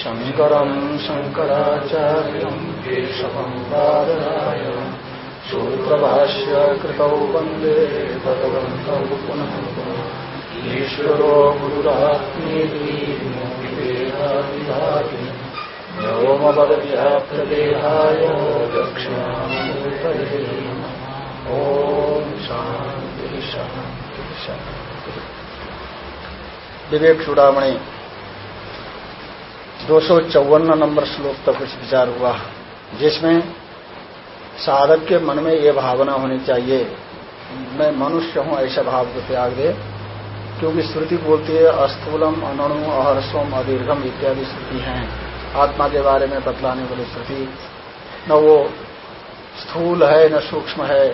शङ्करम् शङ्कराचार्यम् केशवम् बादराय सूत्रभाष्य कृतौ वंदे भगवन्तौ पुनः ईश्वरो गुरुरात्मेति मूर्तिवेदाविभाति व्योमपदव्याप्तदेहाय दक्षिणामूर्तये ॐ शान्ति विवेक चूड़ामणि दो नंबर श्लोक तक कुछ विचार हुआ, जिसमें साधक के मन में ये भावना होनी चाहिए, मैं मनुष्य हूँ, ऐसा भाव को त्याग दे, क्योंकि श्रुति बोलती है, अस्थूलम, अनणु अहर्षम अदीर्घम इत्यादि श्रुति हैं। आत्मा के बारे में बतलाने वाली श्रुति। न वो स्थूल है, न सूक्ष्म है,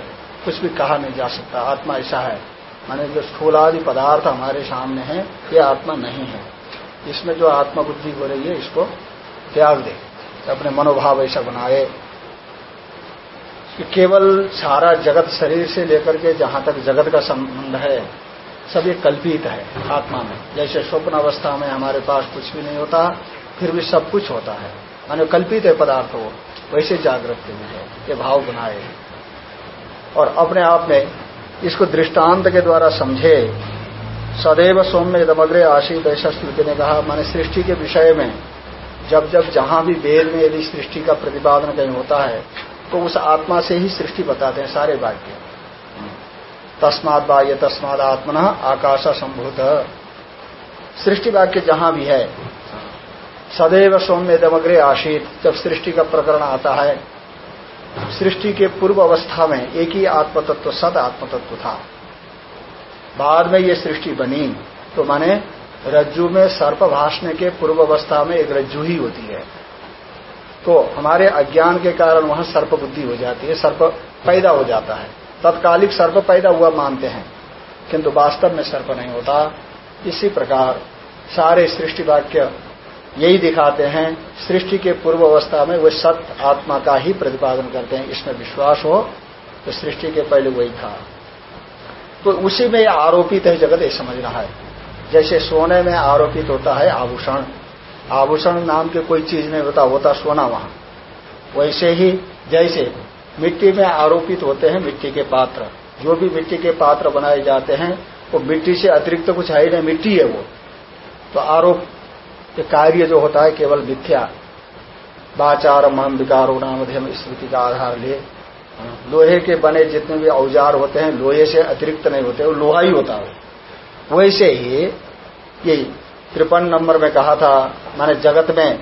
कुछ भी कहा नहीं जा सकता। आत्मा ऐसा है। माने जो स्थूलादि पदार्थ हमारे सामने है, ये आत्मा नहीं है। इसमें जो आत्मबुद्धि हो रही है, इसको त्याग दे, अपने मनोभाव ऐसा बनाए। कि केवल सारा जगत शरीर से लेकर के जहाँ तक जगत का संबंध है, सब ये कल्पित है आत्मा में। जैसे स्वप्न अवस्था में हमारे पास कुछ भी नहीं होता, फिर भी सब कुछ होता है। माने कल्पित है पदार्थ वो, वैसे जागृत के लिए ये भाव बनाए। और अपने आप में इसको दृष्टांत के द्वारा समझे सदैव सौम्य दमग्रे आशीत ऐसा स्मृति ने कहा, माने सृष्टि के विषय में, जब जब जहाँ भी वेद में यदि सृष्टि का प्रतिपादन कहीं होता है तो उस आत्मा से ही सृष्टि बताते हैं सारे वाक्य। तस्माद बाह्य, तस्माद आत्मन, आकाश संभूत। सृष्टि वाक्य जहाँ भी है, सदैव सौम्य दमग्रे आशीत, जब सृष्टि का प्रकरण आता है, सृष्टि के पूर्व अवस्था में एक ही आत्मतत्व, सद आत्मतत्व था। बाद में ये सृष्टि बनी तो माने रज्जु में सर्प भाषने के पूर्व अवस्था में एक रज्जु ही होती है। तो हमारे अज्ञान के कारण वहाँ सर्प बुद्धि हो जाती है, सर्प पैदा हो जाता है। तत्कालिक सर्प पैदा हुआ मानते हैं, किंतु वास्तव में सर्प नहीं होता। इसी प्रकार सारे सृष्टि वाक्य यही दिखाते हैं, सृष्टि के पूर्व अवस्था में वे सत्य आत्मा का ही प्रतिपादन करते हैं। इसमें विश्वास हो तो सृष्टि के पहले वही था। तो उसी में आरोपित है जगत ये समझना है। जैसे सोने में आरोपित होता है आभूषण। आभूषण नाम के कोई चीज़ नहीं होता होता सोना वहाँ। वैसे ही जैसे मिट्टी में आरोपित होते हैं मिट्टी के पात्र। जो भी मिट्टी के पात्र बनाए जाते हैं, वो मिट्टी से अतिरिक्त तो कुछ है ही नहीं, मिट्टी है वो। तो आरोप के कार्य जो होता है केवल मिथ्या। बाचार मन विकारो नाम स्मृति का आधार लिए। लोहे के बने जितने भी औज़ार होते हैं, लोहे से अतिरिक्त नहीं होते, वो लोहा ही होता है। वैसे ही ये त्रिपन नंबर में कहा था, मैंने जगत में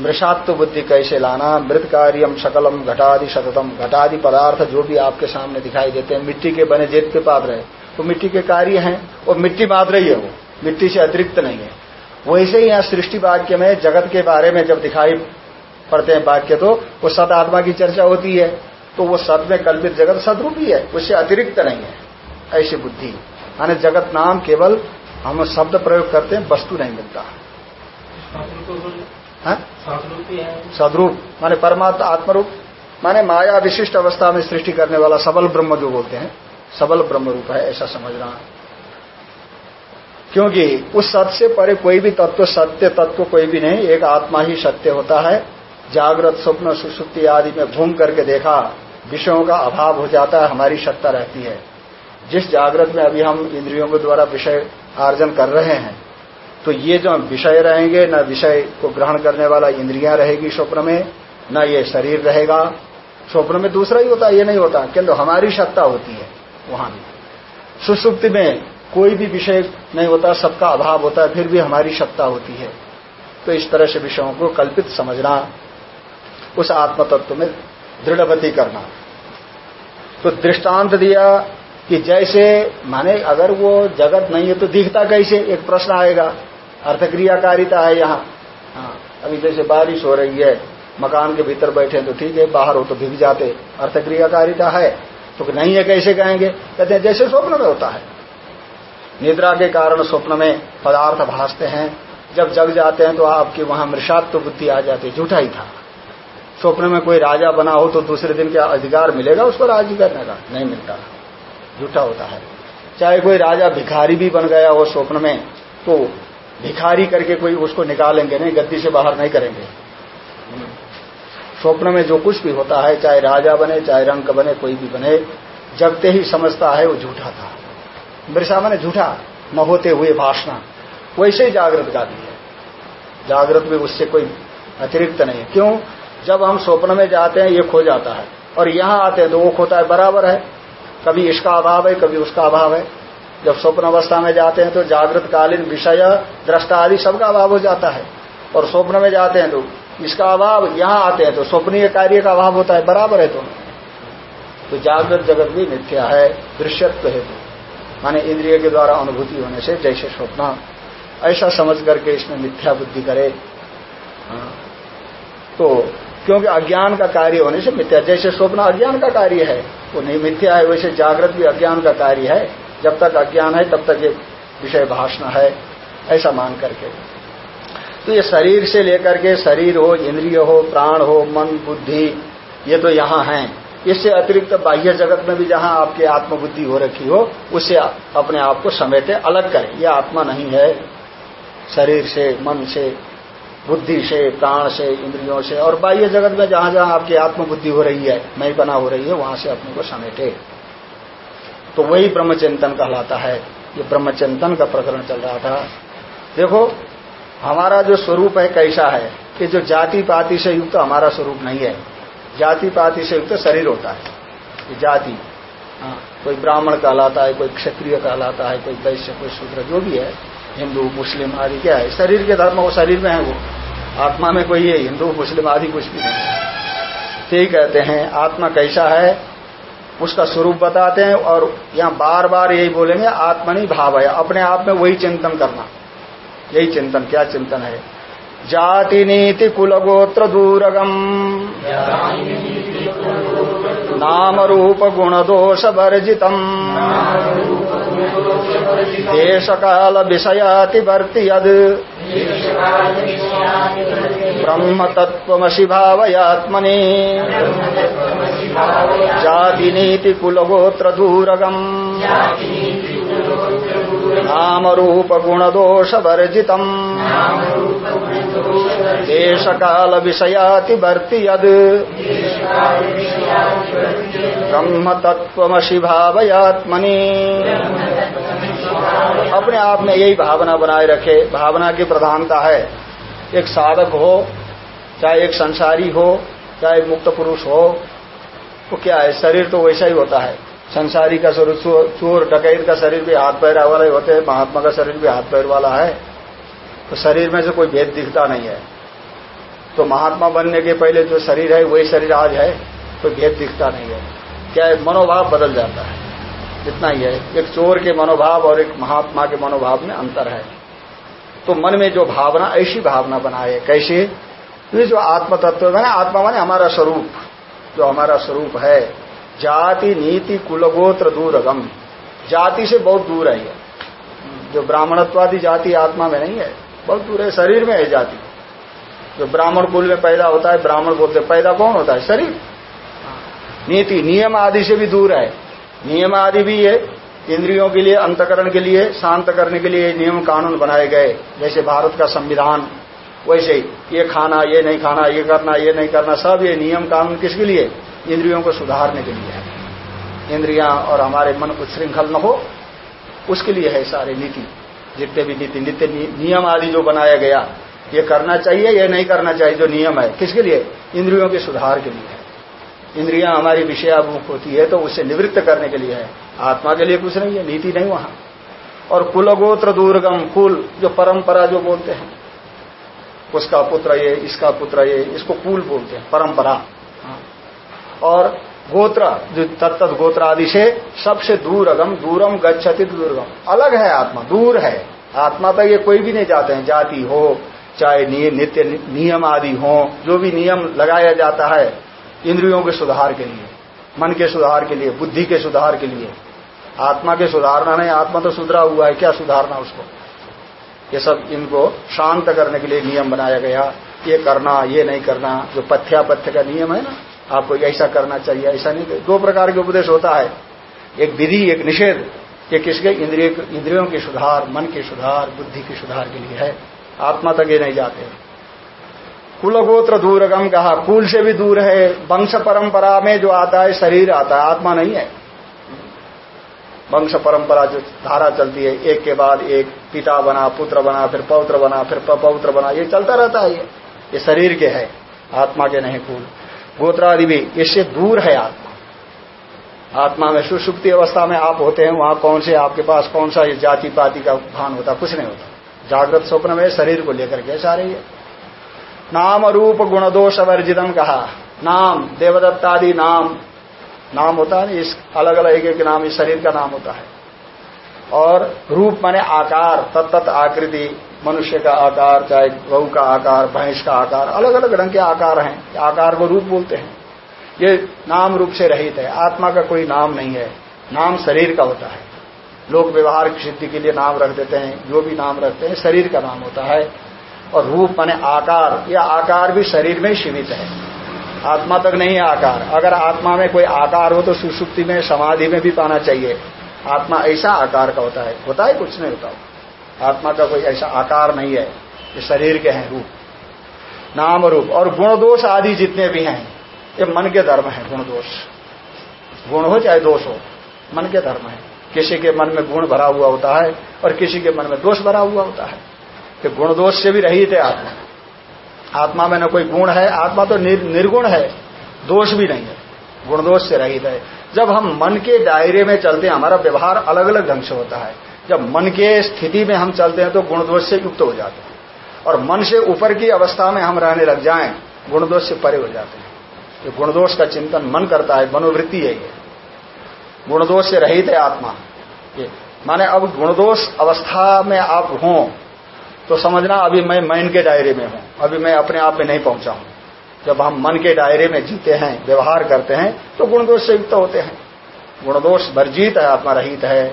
मृषात्व बुद्धि कैसे लाना, मृत कार्यम सकलम घटादि सततम घटादि पदार्थ जो भी आपके सामने दिखाई देते हैं, मिट्टी के बने जित के पात्र है वो मिट्टी के कार्य हैं, और मिट्टी मात्र ही है वो, मिट्टी से अतिरिक्त नहीं है। वैसे ही यहाँ सृष्टि वाक्य में जगत के बारे में जब दिखाई पड़ते हैं वाक्य तो वो सत आत्मा की चर्चा होती है। तो वो सत में कल्पित जगत सदरूप ही है उससे अतिरिक्त नहीं है। ऐसी बुद्धि। माने जगत नाम केवल हम शब्द प्रयोग करते हैं, वस्तु नहीं मिलता। सदरूप। माने परमात्मा आत्मरूप। माने माया विशिष्ट अवस्था में सृष्टि करने वाला सबल ब्रह्म जो बोलते हैं, सबल ब्रह्म रूप है, ऐसा समझना। क्योंकि उस सत्य से परे कोई भी तत्व, सत्य तत्व कोई भी नहीं, एक आत्मा ही सत्य होता है। जागृत, स्वप्न, सुसुप्ति आदि में घूम करके देखा विषयों का अभाव हो जाता है, हमारी सत्ता रहती है। जिस जागृत में अभी हम इंद्रियों के द्वारा विषय आर्जन कर रहे हैं तो ये जो विषय रहेंगे, न विषय को ग्रहण करने वाला इंद्रियाँ रहेगी स्वप्न में, न ये शरीर रहेगा। स्वप्न में दूसरा ही होता, ये नहीं होता, किंतु हमारी सत्ता होती है वहाँ भी। सुसुप्ति में कोई भी विषय नहीं होता, सबका अभाव होता है, फिर भी हमारी सत्ता होती है। तो इस तरह से विषयों को कल्पित समझना, उस आत्म तत्व में दृढ़वती करना तो दृष्टांत दिया कि जैसे, माने अगर वो जगत नहीं है तो दिखता कैसे? एक प्रश्न आएगा। अर्थक्रियाकारिता है यहाँ। हाँ अभी जैसे बारिश हो रही है, मकान के भीतर बैठे तो ठीक है, बाहर हो तो भीग जाते। अर्थक्रियाकारिता है तो नहीं है कैसे कहेंगे? कहते हैं, जैसे स्वप्न में होता है। निद्रा के कारण स्वप्न में पदार्थ भासते हैं। जब जग जाते हैं तो आपकी वहाँ मृषात्व बुद्धि आ जाती है। झूठा ही था। स्वप्न में कोई राजा बना हो तो दूसरे दिन क्या अधिकार मिलेगा उसको राज़ी करने का? नहीं मिलता। झूठा होता है। चाहे कोई राजा भिखारी भी बन गया हो स्वप्न में तो भिखारी करके कोई उसको निकालेंगे नहीं, गद्दी से बाहर नहीं करेंगे। स्वप्न में जो कुछ भी होता है, चाहे राजा बने, चाहे रंग बने, कोई भी बने, जगते ही समझता है वो झूठा था। बिरसा मैंने झूठा, न होते हुए भाषणा। वैसे ही जागृत का भी है। जागृत में उससे कोई अतिरिक्त नहीं है। क्यों? जब हम स्वप्न में जाते हैं, ये खो जाता है। और यहाँ आते हैं तो वो खोता है, बराबर है। कभी इसका अभाव है, कभी उसका अभाव है। जब स्वप्न अवस्था में जाते हैं तो जागृत कालीन विषय, दृष्टा आदि सबका अभाव हो जाता है। और स्वप्न में जाते हैं तो इसका अभाव यहाँ आते हैं तो स्वप्नीय कार्य का अभाव होता है, बराबर है दोनों तो जागृत जगत भी मिथ्या है, दृश्यत्व हेतु माने इंद्रिय के द्वारा अनुभूति होने से जैसे स्वप्न। ऐसा समझ करके इसमें मिथ्या बुद्धि करे। हाँ। तो क्योंकि अज्ञान का कार्य होने से मिथ्या। जैसे स्वप्न अज्ञान का कार्य है, वो नहीं मिथ्या है, वैसे जागृत भी अज्ञान का कार्य है। जब तक अज्ञान है, तब तक ये विषय भाषण है, ऐसा मान करके। तो ये शरीर से लेकर के शरीर हो, इंद्रिय हो, प्राण हो, मन, बुद्धि, ये तो यहाँ है। इससे अतिरिक्त बाह्य जगत में भी जहाँ आपकी आत्मबुद्धि हो रखी हो उससे अपने आप को समेटे, अलग करें। यह आत्मा नहीं है, शरीर से, मन से बुद्धि से, प्राण से, इंद्रियों से, और बाह्य जगत में जहाँ जहाँ आपकी आत्मबुद्धि हो रही है मैं बना हो रही है, वहाँ से अपने को समेटे। तो वही ब्रह्मचिंतन कहलाता है। ये ब्रह्मचिंतन का प्रकरण चल रहा था। देखो, हमारा जो स्वरूप है कैसा है? कि जो जाति पाति से युक्त हमारा स्वरूप नहीं है। जाति पाति से युक्त शरीर होता है। ये जाति। हाँ कोई ब्राह्मण कहलाता है, कोई क्षत्रिय कहलाता है, कोई वैश्य, कोई शूद्र, जो भी है। हिंदू, मुस्लिम आदि, क्या है? शरीर के धर्म, वो शरीर में है वो। आत्मा में कोई है, हिंदू, मुस्लिम आदि कुछ भी नहीं तो कहते हैं, आत्मा कैसा है? उसका स्वरूप बताते हैं और यहाँ बार बार यही बोलेंगे, आत्मनि भाव है अपने आप में वही चिंतन करना। यही चिंतन, क्या चिंतन है? जाति नीति कुल गोत्र दूरगम। नाम रूप गुण दोष वर्जितम। देश काल विषयातिवर्ति यद। ब्रह्म तत्वमसि भावयात्मने जाति नीति कुलगोत्र दूरगम नाम रूप गुण दोष वर्जितम देश काल विषयातिवर्ति यद ब्रह्म तत्वमसि भावयात्मनि अपने आप में यही भावना बनाए रखे। भावना की प्रधानता है, एक साधक हो, चाहे एक संसारी हो, चाहे मुक्त पुरुष हो, वो क्या है? शरीर तो वैसा ही होता है। संसारी का शरीर, चोर डकैत का शरीर भी हाथ पैर वाला ही होते हैं, महात्मा का शरीर भी हाथ पैर वाला है। तो शरीर में से कोई भेद दिखता नहीं है। तो महात्मा बनने के पहले जो शरीर है, वही शरीर आज है कोई भेद दिखता नहीं है। क्या है मनोभाव बदल जाता है? इतना ही है। एक चोर के मनोभाव और एक महात्मा के मनोभाव में अंतर है। तो मन में जो भावना, ऐसी भावना बनाए कैसे? ये जो आत्म तत्व है आत्मा माने हमारा स्वरूप। जो हमारा स्वरूप है जाति नीति कुलगोत्र दूरगम। जाति से बहुत दूर है ये। जो ब्राह्मणत्वादी जाति आत्मा में नहीं है, बहुत दूर है, शरीर में है जाति। जो ब्राह्मण कुल में पैदा होता है, ब्राह्मण बोलते पैदा कौन होता है? शरीर। नीति, नियम आदि से भी दूर है। नियम आदि भी है, इंद्रियों के लिए, अंतकरण के लिए, शांत करने के लिए नियम कानून बनाए गए। जैसे भारत का संविधान, वैसे ये खाना, ये नहीं खाना, ये करना, ये नहीं करना, सब ये नियम कानून किसके लिए? इंद्रियों को सुधारने के लिए है। इंद्रियाँ और हमारे मन उच्छृंखल न हो, उसके लिए है सारे नीति। जितने भी नीति, नित्य नियम आदि जो बनाया गया, ये करना चाहिए ये नहीं करना चाहिए, जो नियम है, किसके लिए? इंद्रियों के सुधार के लिए है। इंद्रियाँ हमारी विषयाभिमुख होती है तो उसे निवृत्त करने के लिए है। आत्मा के लिए कुछ नहीं है, नीति नहीं वहाँ। और कुलगोत्र दूरगम, कुल, जो परंपरा जो बोलते हैं, उसका पुत्र ये, इसका पुत्र ये, इसको कुल बोलते हैं, परंपरा। और गोत्र, जो तत्त गोत्र आदि से सबसे दूर अगम दूरम गच्छति दुर्गम। अलग है आत्मा, दूर है। आत्मा तक ये कोई भी नहीं जाते हैं, जाति हो, चाहे नित्य नियम आदि हो, जो भी नियम लगाया जाता है, इंद्रियों के सुधार के लिए, मन के सुधार के लिए, बुद्धि के सुधार के लिए। आत्मा के सुधारना नहीं, आत्मा तो सुधरा हुआ है, क्या सुधारना उसको? ये सब इनको शांत करने के लिए नियम बनाया गया, ये करना, ये नहीं करना, जो पथ्यापथ्य का नियम है ना आपको ऐसा करना चाहिए, ऐसा नहीं दो प्रकार के उपदेश होता है। एक विधि, एक निषेध, ये किसके? इंद्रिय, इंद्रियों के सुधार, मन की सुधार, बुद्धि की सुधार के लिए है। आत्मा तक ये नहीं जाते। कुलगोत्र दूरगम कहा, कुल से भी दूर है। वंश परंपरा में जो आता है, शरीर आता है, आत्मा नहीं है। वंश परंपरा जो धारा चलती है, एक के बाद एक, पिता बना, पुत्र बना, फिर पौत्र बना, फिर पौत्र बना, ये चलता रहता है ये। ये शरीर के है, आत्मा के नहीं, कुल। गोत्रादि भी इससे दूर है आत्मा। आत्मा में सुसुप्ति अवस्था में आप होते हैं, वहाँ कौन से आपके पास कौन सा ये जाति पाति का भान होता, कुछ नहीं होता। जागृत स्वप्न में शरीर को लेकर के सारे ये नाम रूप गुणदोष वर्जितम कहा। नाम, देवदत्तादि नाम। नाम होता है इस अलग अलग एक एक नाम, इस शरीर का नाम होता है। और रूप माने आकार तत्त आकृति, मनुष्य का आकार, चाहे गऊ का आकार, भैंस का आकार अलग अलग रंग के आकार हैं। आकार को रूप बोलते हैं। ये नाम रूप से रहित है। आत्मा का कोई नाम नहीं है। नाम शरीर का होता है। लोग व्यवहार की सिद्धि के लिए नाम रख देते हैं। जो भी नाम रखते हैं, शरीर का नाम होता है। और रूप माने आकार। यह आकार भी शरीर में सीमित है। आत्मा तक नहीं है आकार। अगर आत्मा में कोई आकार हो तो सुसुप्ति में, समाधि में भी पाना चाहिए। आत्मा ऐसा आकार का होता है होता है कुछ नहीं होता। आत्मा का कोई ऐसा आकार नहीं है ये शरीर के हैं रूप। नाम रूप और गुण दोष आदि जितने भी हैं ये मन के धर्म है गुण दोष गुण हो चाहे दोष हो मन के धर्म है। किसी के मन में गुण भरा हुआ होता है और किसी के मन में दोष भरा हुआ होता है। कि गुण दोष से भी रहित है आत्मा। आत्मा में न कोई गुण है आत्मा तो निर, निर्गुण है दोष भी नहीं है। गुण दोष से रहित है। जब हम मन के दायरे में चलते हैं, हमारा व्यवहार अलग अलग ढंग से होता है। जब मन के स्थिति में हम चलते हैं तो गुण दोष से युक्त हो जाते हैं। और मन से ऊपर की अवस्था में हम रहने लग जाए गुण दोष से परे हो जाते हैं। ये गुण दोष का चिंतन मन करता है, मनोवृत्ति है ये। गुण दोष से रहित है आत्मा। ये माने अब गुणदोष अवस्था में आप हों तो समझना अभी मैं मन के दायरे में हूँ। अभी मैं अपने आप में नहीं पहुँचा हूँ। जब हम मन के दायरे में जीते हैं व्यवहार करते हैं तो गुणदोष से युक्त होते हैं। गुणदोष वर्जित है आत्मा रहित है। तो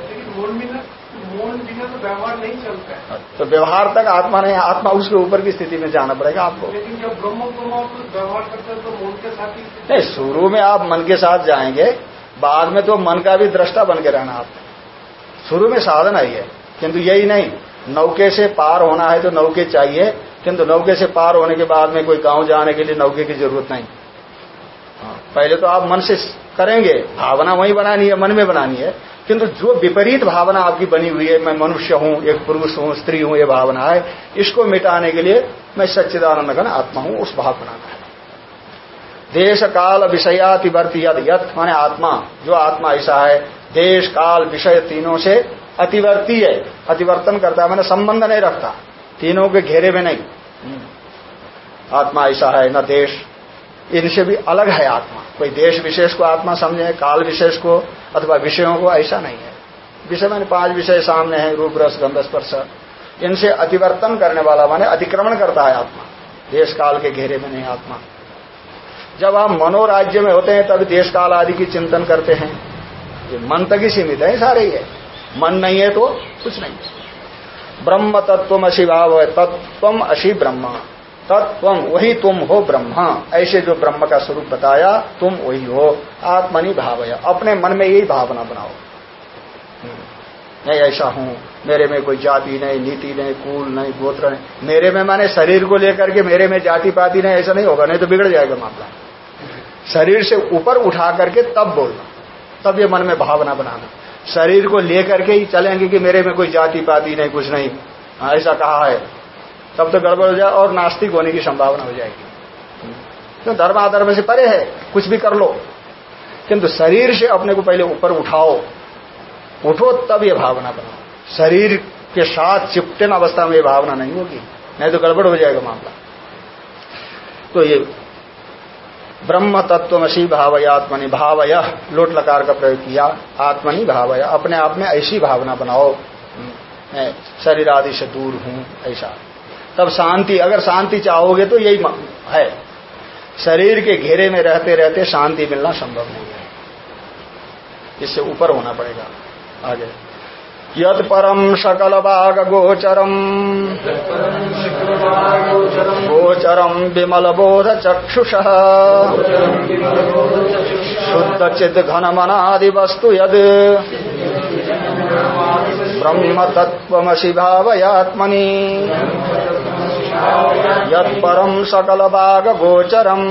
व्यवहार नहीं चलता है। तो व्यवहार तक आत्मा नहीं आत्मा उसके ऊपर की स्थिति में जाना पड़ेगा आपको। लेकिन जब ब्रह्म व्यवहार करते हैं तो मन के साथ ही नहीं शुरू में आप मन के साथ जाएँगे बाद में तो मन का भी दृष्टा बन के रहना आप। शुरू में साधन आई है किंतु यही नहीं नौके से पार होना है तो नौके चाहिए किंतु नौके से पार होने के बाद में कोई गाँव जाने के लिए नौके की ज़रूरत नहीं। हाँ, पहले तो आप मन से करेंगे भावना वही बनानी है मन में बनानी है। किंतु जो विपरीत भावना आपकी बनी हुई है मैं मनुष्य हूँ एक पुरुष हूँ स्त्री हूँ ये भावना है इसको मिटाने के लिए मैं सच्चिदानंद घन आत्मा हूँ उस भाव बनाना है। देश काल विषयातिवर्ती यद यथ माने आत्मा जो आत्मा ऐसा है देश काल विषय तीनों से अतिवर्ती है। अतिवर्तन करता है मैंने संबंध नहीं रखता। तीनों के घेरे में नहीं। आत्मा ऐसा है न देश। इनसे भी अलग है आत्मा। कोई देश विशेष को आत्मा समझे काल विशेष को अथवा विषयों को ऐसा नहीं है। विषय मैंने पाँच विषय सामने हैं रूप रस गंध स्पर्श। इनसे अतिवर्तन करने वाला माने अतिक्रमण करता है आत्मा। देश काल के घेरे में नहीं आत्मा। जब आप मनोराज्य में होते हैं तब देश काल आदि की चिंतन करते हैं। ये मन तक ही सीमित है सारे ही है मन नहीं है तो कुछ नहीं। ब्रह्म तत्व अशी भाव है तत्व अशी ब्रह्म तत्व वही तुम हो ब्रह्म। ऐसे जो ब्रह्म का स्वरूप बताया, तुम वही हो। आत्मनि भाव है अपने मन में यही भावना बनाओ। मैं ऐसा हूँ। मेरे में कोई जाति नहीं, नीति नहीं, कुल नहीं, गोत्र नहीं। मेरे में माने शरीर को लेकर के मेरे में जाति पाति नहीं, ऐसा नहीं होगा, नहीं तो बिगड़ जाएगा मामला। शरीर से ऊपर उठा करके तब बोलना। तब ये मन में भावना बनाना। शरीर को लेकर के ही चलेंगे कि मेरे में कोई जाति पाति नहीं कुछ नहीं। हाँ, ऐसा कहा है। तब तो गड़बड़ हो जाए और नास्तिक होने की संभावना हो जाएगी। तो धर्म अधर्म से परे है कुछ भी कर लो। किंतु शरीर से अपने को पहले ऊपर उठाओ। उठो तब ये भावना बनाओ। शरीर के साथ चिपटन अवस्था में ये भावना नहीं होगी। नहीं तो गड़बड़ हो जाएगा मामला। तो ये ब्रह्म तत्वमसी भावय आत्मनि भावय लोट लकार का प्रयोग किया, आत्मनि भावय, अपने आप में ऐसी भावना बनाओ। मैं शरीर आदि से दूर हूँ, ऐसा। तब शांति, अगर शांति चाहोगे तो यही है। शरीर के घेरे में रहते रहते शांति मिलना संभव नहीं है। इससे ऊपर होना पड़ेगा, आगे। परम सकल बाग गोचरम गोचरम विमल बोध चक्षुष शुद्ध चिद घन मनादि वस्तु यद। ब्रह्म तत्वमसि भावयात्मनि यत्परम सकल बाग गोचरम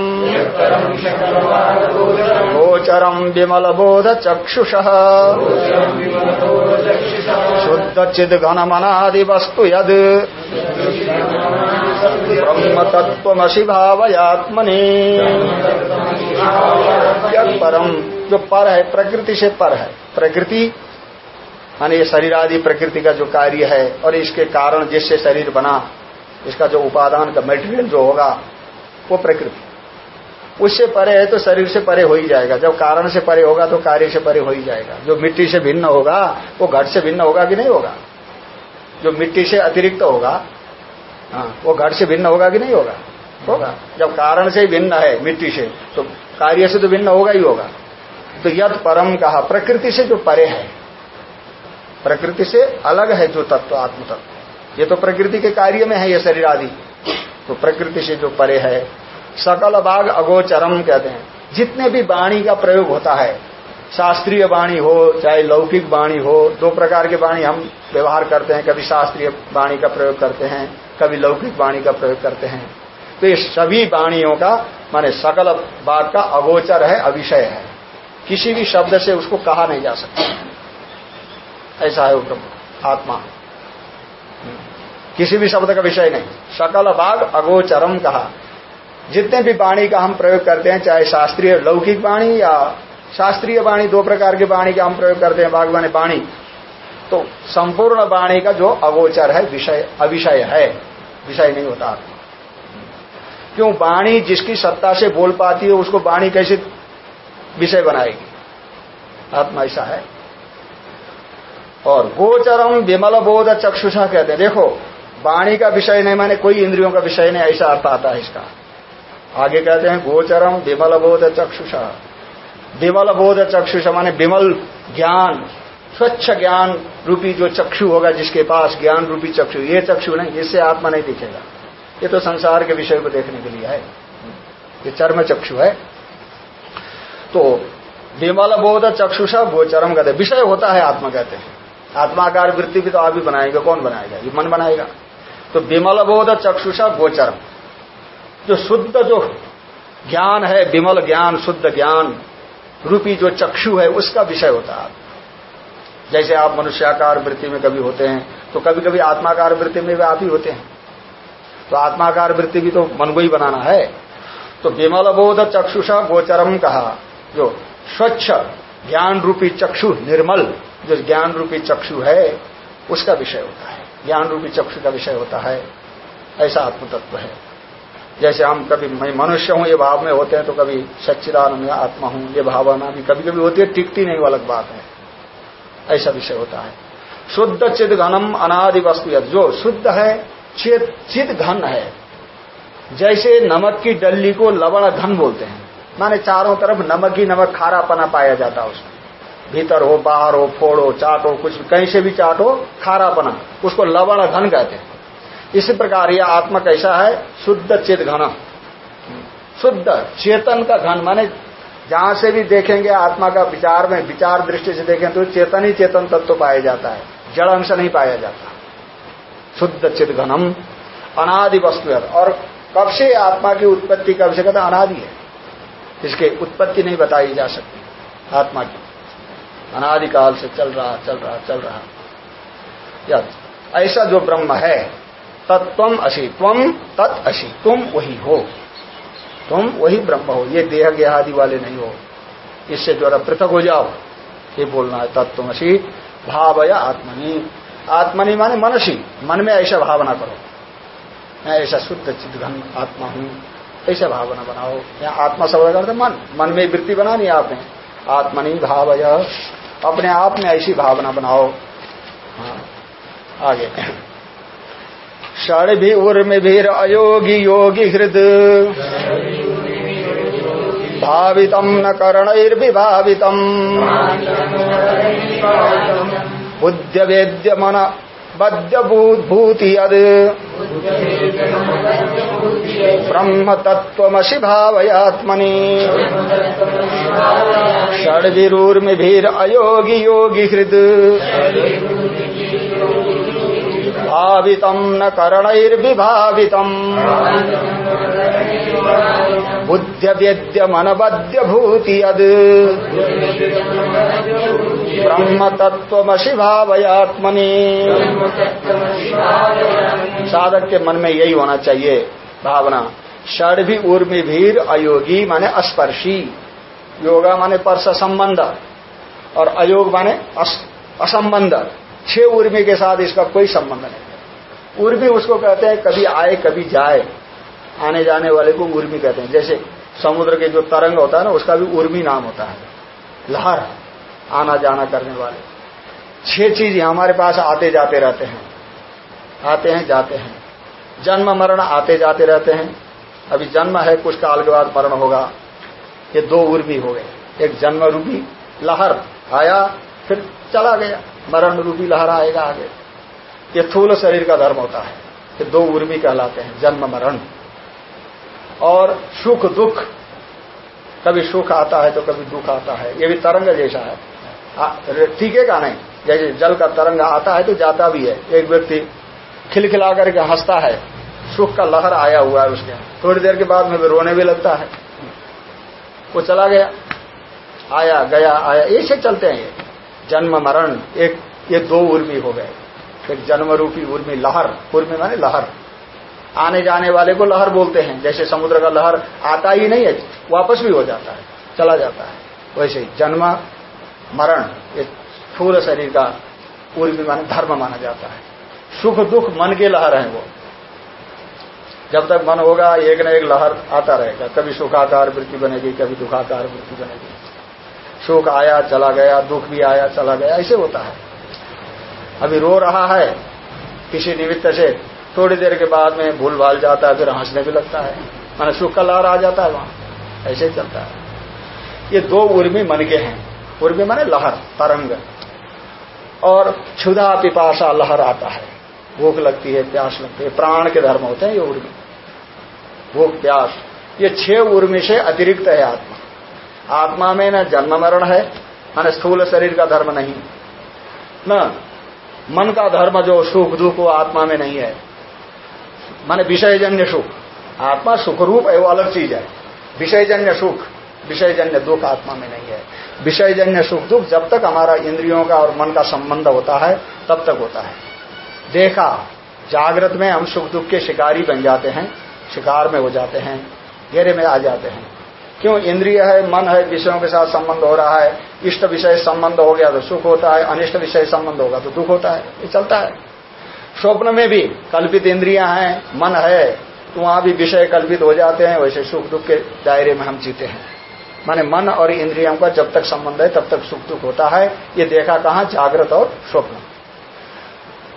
गोचरम विमल बोध चक्षुष शुद्ध चिद घनमनादि वस्तु यद। ब्रह्म तत्वमसि भावयात्मनि परम जो पर है, प्रकृति से पर है। प्रकृति, माने ये शरीर आदि प्रकृति का जो कार्य है, और इसके कारण जिससे शरीर बना इसका जो उपादान का मेटेरियल जो होगा, वो प्रकृति। उससे परे है तो शरीर से परे हो ही जाएगा। जब कारण से परे होगा तो कार्य से परे हो ही जाएगा। जो मिट्टी से भिन्न होगा, वो घट से भिन्न होगा कि नहीं होगा? जो मिट्टी से अतिरिक्त होगा हाँ वो घट से भिन्न होगा कि नहीं होगा? होगा। जब कारण से ही भिन्न है मिट्टी से तो कार्य से तो भिन्न होगा ही होगा। तो यद परम कहा, प्रकृति से जो परे है, प्रकृति से अलग है जो तत्व आत्म तत्व ये तो प्रकृति के कार्य में है ये शरीर आदि। तो प्रकृति से जो परे है, सकल बाग अगोचरम कहते हैं। जितने भी वाणी का प्रयोग होता है, शास्त्रीय वाणी हो, चाहे लौकिक वाणी हो, दो प्रकार के वाणी हम व्यवहार करते हैं, कभी शास्त्रीय वाणी का प्रयोग करते हैं, कभी लौकिक वाणी का प्रयोग करते हैं। तो ये सभी वाणियों का, माने सकल बाग का अगोचर है, अविषय है। किसी भी शब्द से उसको कहा नहीं जा सकता। ऐसा है ब्रह्म आत्मा। किसी भी शब्द का विषय नहीं। सकल बाग अगोचरम कहा। जितने भी वाणी का हम प्रयोग करते हैं, चाहे शास्त्रीय लौकिक वाणी या शास्त्रीय वाणी, दो प्रकार की वाणी का हम प्रयोग करते हैं बागवानी वाणी। तो संपूर्ण वाणी का जो अगोचर है, विषय, अविषय है, विषय नहीं होता। क्यों? वाणी जिसकी सत्ता से बोल पाती है, उसको वाणी कैसे विषय बनाएगी? आत्मा ऐसा है। और गोचरम विमल बोध चक्षुषा कहते हैं। देखो वाणी का विषय नहीं, माने कोई इंद्रियों का विषय नहीं, ऐसा अर्थ आता है इसका। आगे कहते हैं, गोचरम विमल बोध चक्षुषा। विमल बोध चक्षुषा माने विमल ज्ञान, स्वच्छ ज्ञान रूपी जो चक्षु होगा जिसके पास ज्ञान रूपी चक्षु, ये चक्षु नहीं, इससे आत्मा नहीं दिखेगा। ये तो संसार के विषय को देखने के लिए है। ये चर्म चक्षु है। तो विमल बोध चक्षुषा, गोचरम कहते विषय होता है आत्मा, कहते हैं। आत्माकार वृत्ति भी तो आप ही बनाएगा, कौन बनाएगा? ये मन बनाएगा। तो विमल बोध चक्षुषा गोचरम। जो शुद्ध जो ज्ञान है, विमल ज्ञान, शुद्ध ज्ञान, रूपी जो चक्षु है, उसका विषय होता है। जैसे आप मनुष्याकार वृत्ति में कभी होते हैं तो कभी कभी आत्माकार वृत्ति में भी आप ही होते हैं। तो आत्माकार वृत्ति भी तो मन को ही बनाना है। तो विमल बोध चक्षुषा गोचरम कहा, जो स्वच्छ ज्ञान रूपी चक्षु, निर्मल जो ज्ञान रूपी चक्षु है, उसका विषय होता है। ज्ञान रूपी चक्षु का विषय होता है, ऐसा आत्म तत्व है। जैसे हम कभी, मैं मनुष्य हूँ, ये भाव में होते हैं तो कभी सच्चिदान सच्चिदानंद आत्मा हूँ, ये भावना भी कभी कभी होती है, टिकती नहीं अलग बात है। ऐसा विषय होता है। शुद्ध चिद घनम अनादि वस्तु जो शुद्ध है, चिद चिद घन है। जैसे नमक की डल्ली को लवण घन बोलते हैं। माने चारों तरफ़ नमक ही नमक, खारापना पाया जाता है उसमें। भीतर हो, बाहर हो, फोड़ो, चाटो, कुछ कहीं से भी चाटो खारापना उसको लवण घन कहते हैं। इसी प्रकार यह आत्मा कैसा है? शुद्ध चेत घन शुद्ध चेतन का घन। माने जहाँ से भी देखेंगे आत्मा का विचार में, विचार दृष्टि से देखें तो चेतन ही चेतन तत्व तो पाया जाता है। जड़ अंश नहीं पाया जाता। शुद्ध चित घनम। अनादि वस्तु और कब से आत्मा की उत्पत्ति, कब से कहते अनादि है। इसके उत्पत्ति नहीं बताई जा सकती आत्मा की। अनादिकाल से चल रहा चल रहा चल रहा। या ऐसा जो ब्रह्म है तत्व असी तुम तत् असी, तुम वही हो। तुम वही ब्रह्म हो, ये देह गेहादि वाले नहीं हो। इससे जो पृथक हो जाओ। ये बोलना है तत्व असी भाव या आत्मनि। आत्मनि माने मनसी। मन में ऐसा भावना करो। मैं ऐसा शुद्ध चिदघन आत्मा हूँ, ऐसा भावना बनाओ। या आत्मा करते मन। मन में वृत्ति बनानी आपने। आत्मनि भाव अपने आप में ऐसी भावना बनाओ। हाँ, आगे। षण भी उर्म भी अयोगी योगी हृद। भावित न करणैर्विभावितम बुद्ध वेद्य मन बद्य यद। ब्रह्म तत्वमसि भावयात्मनि षड्विरूर्मिभीर अयोगी योगी हृद भावितम न करणैर्विभावितम। बुद्ध वेद्य मनबद्य भूति यद ब्रह्म तत्वमसी भावयात्मनि साधक के मन में यही होना चाहिए भावना। भी उर्मी भीर, अयोगी माने अस्पर्शी। योगा माने परस संबंध। और अयोग माने असंबंध। छह उर्मी के साथ इसका कोई संबंध नहीं। उर्मी उसको कहते हैं, कभी आए, कभी जाए। आने जाने वाले को उर्मी कहते हैं। जैसे समुद्र के जो तरंग होता है ना, उसका भी उर्मी नाम होता है। लहर, आना जाना करने वाले। छह चीज़ हमारे पास आते जाते रहते हैं। आते हैं, जाते हैं। जन्म, मरण आते जाते रहते हैं। अभी जन्म है, कुछ काल के बाद मरण होगा। ये दो उर्मी हो गए। एक जन्म रूपी लहर आया, फिर चला गया। मरण रूपी लहर आएगा आगे। ये थूल शरीर का धर्म होता है ये दो उर्मी कहलाते हैं, जन्म, मरण। और सुख, दुख, कभी सुख आता है तो कभी दुख आता है। ये भी तरंग जैसा है। टीकेगा नहीं। जैसे जल का तरंग आता है तो जाता भी है। एक व्यक्ति खिलखिला करके हंसता है, सुख का लहर आया हुआ है उसके। थोड़ी देर के बाद में भी रोने भी लगता है। वो चला गया। आया गया, आया। ऐसे चलते हैं ये। जन्म, मरण, एक, ये दो उर्मी हो गए। एक जन्म रूपी उर्मी लहर, उर्मी माने लहर। आने जाने वाले को लहर बोलते हैं, जैसे समुद्र का लहर आता ही नहीं है, वापस भी हो जाता है, चला जाता है। वैसे जन्म, मरण, ये स्थूल शरीर का उर्मी माने धर्म माना जाता है। सुख दुख मन के लहर है वो। जब तक मन होगा, एक न एक लहर आता रहेगा। कभी सुखाकार वृत्ति बनेगी, कभी दुखाकार वृत्ति बनेगी। सुख आया, चला गया, दुख भी आया, चला गया, ऐसे होता है। अभी रो रहा है, किसी निमित्त से थोड़ी देर के बाद में भूल भाल जाता है, फिर हंसने भी लगता है। माना सुख का लहर आ जाता है वहाँ। ऐसे ही चलता है। ये दो उर्मी मन के हैं। उर्मी माने लहर, तरंग। और क्षुधा पिपाशा लहर आता है। भूख लगती है, प्यास लगती है। प्राण के धर्म होते हैं ये उर्मी। भूख, प्यास। ये छह उर्मी से अतिरिक्त है आत्मा। आत्मा में न जन्म मरण है, मान स्थूल शरीर का धर्म नहीं। न मन का धर्म जो सुख दुख वो आत्मा में नहीं है। माने विषयजन्य सुख। आत्मा सुख रूप है, वो अलग चीज़ है। विषयजन्य सुख, विषयजन्य दुख आत्मा में नहीं है। विषयजन्य सुख दुख जब तक हमारा इंद्रियों का और मन का संबंध होता है, तब तक होता है। देखा, जागृत में हम सुख दुख के शिकारी बन जाते हैं, शिकार में हो जाते हैं, घेरे में आ जाते हैं। क्यों इंद्रिय है, मन है, विषयों के साथ संबंध हो रहा है, इष्ट विषय संबंध हो गया तो सुख होता है, अनिष्ट विषय संबंध होगा तो दुख होता है, ये चलता है। स्वप्न में भी कल्पित इंद्रियाँ हैं, मन है तो वहाँ भी विषय कल्पित हो जाते हैं, वैसे सुख दुख के दायरे में हम जीते हैं। माने मन और इंद्रियों का जब तक संबंध है, तब तक सुख दुख होता है, ये देखा कहा, जागृत और स्वप्न।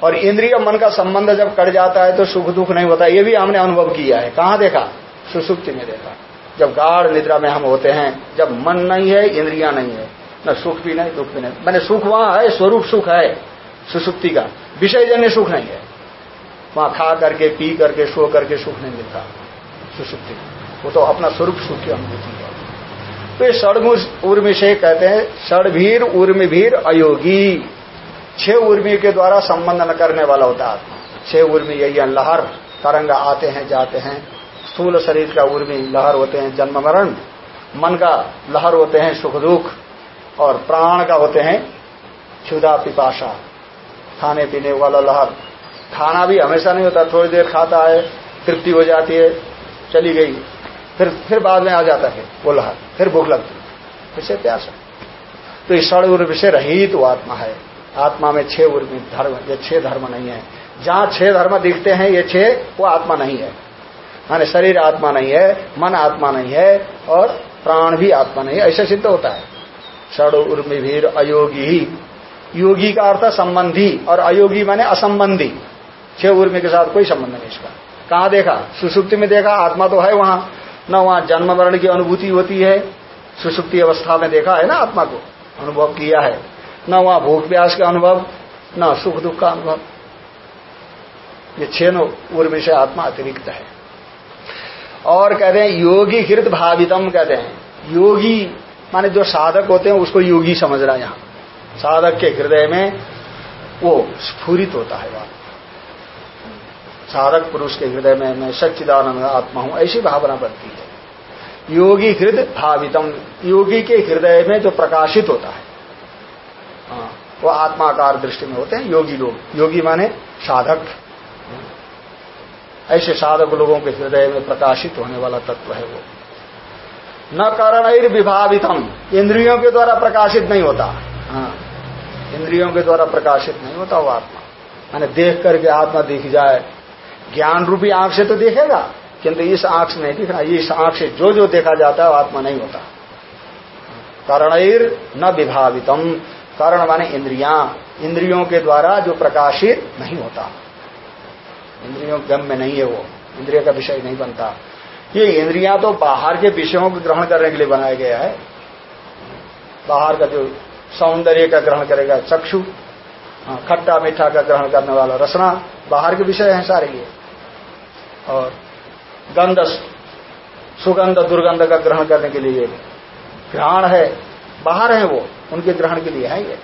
और इंद्रिय मन का संबंध जब कट जाता है तो सुख दुख नहीं होता, ये भी हमने अनुभव किया है। कहाँ देखा? सुसुप्ति में देखा। जब गाढ़ निद्रा में हम होते हैं, जब मन नहीं है, इंद्रिया नहीं है, न सुख भी नहीं, दुख भी नहीं। मैंने सुख वहाँ है, स्वरूप सुख है, सुसुप्ति का। विषयजन्य सुख नहीं है। वहाँ खा करके, पी करके, सो करके सुख नहीं मिलता। सुसुप्ति। वो तो अपना स्वरूप सुख की अनुभूति है। तो ये षडमुष उर्मी से कहते हैं, षडभीर उर्मिभीर अयोगी। छह उर्मी के द्वारा संबंध न करने वाला होता है छह उर्मी यही लहर, तरंग आते हैं, जाते हैं। स्थूल शरीर का उर्मी लहर होते हैं, जन्म मरण, मन का लहर होते हैं, सुख दुख, और प्राण का होते हैं क्षुदा पिपाशा, खाने पीने वाला लहर। खाना भी हमेशा नहीं होता, थोड़ी देर खाता है, तृप्ति हो जाती है, चली गई, फिर फिर बाद में आ जाता है वो लहर, फिर भूख लगती है। इसे प्यास तो इस षड उर्मी से रहित वो आत्मा है। आत्मा में छह उर्मी धर्म, ये छह धर्म नहीं है। जहाँ छह धर्म दिखते हैं, ये छह, वो आत्मा नहीं है। माने शरीर आत्मा नहीं है, मन आत्मा नहीं है और प्राण भी आत्मा नहीं है। ऐसा सिद्ध होता है। षड, उर्मी भीर अयोगी। ही योगी का अर्थ संबंधी और अयोगी माने असंबंधी। छह उर्मी के साथ कोई संबंध नहीं इसका। कहा देखा? सुसुप्ति में देखा, आत्मा तो है वहाँ। न वहाँ जन्म मरण की अनुभूति होती है। सुसुप्ति अवस्था में देखा है ना आत्मा को? अनुभव किया है। न वहाँ भूख प्यास का अनुभव, न सुख दुख का अनुभव। ये छह उर्मी से आत्मा अतिरिक्त है। और कहते हैं योगी हृत भावितम कहते हैं। योगी माने जो साधक होते हैं उसको योगी समझ रहा है यहाँ। साधक के हृदय में वो स्फूरित होता है वहाँ। साधक पुरुष के हृदय में मैं सच्चिदानंद आत्मा हूँ ऐसी भावना बनती है। योगी हृदय भावितम योगी के हृदय में जो प्रकाशित होता है। हाँ, वो आत्माकार दृष्टि में होते हैं योगी लोग। योगी माने साधक। ऐसे साधक लोगों के हृदय में प्रकाशित होने वाला तत्व है वो। न करण विभावितम इंद्रियों के द्वारा प्रकाशित नहीं होता। हाँ इंद्रियों के द्वारा प्रकाशित नहीं होता वो आत्मा। मैंने देख करके आत्मा दिख जाए। ज्ञान रूपी आँख से तो देखेगा, किंतु इस आँख से नहीं दिखना इस आँख से जो जो देखा जाता है वो आत्मा नहीं होता। करणैर न विभावितम। करण माने इंद्रिया। इंद्रियों के द्वारा जो प्रकाशित नहीं होता। इंद्रियों गम में नहीं है वो। इंद्रिय का विषय नहीं बनता। ये इंद्रियाँ तो बाहर के विषयों को ग्रहण करने के लिए बनाया गया है। बाहर का जो सौंदर्य का ग्रहण करेगा चक्षु हाँ, खट्टा मीठा का ग्रहण करने वाला रसना बाहर के विषय हैं सारे ये। और गंध सुगंध दुर्गंध का ग्रहण करने के लिए घ्राण है बाहर है वो उनके ग्रहण के लिए है ये।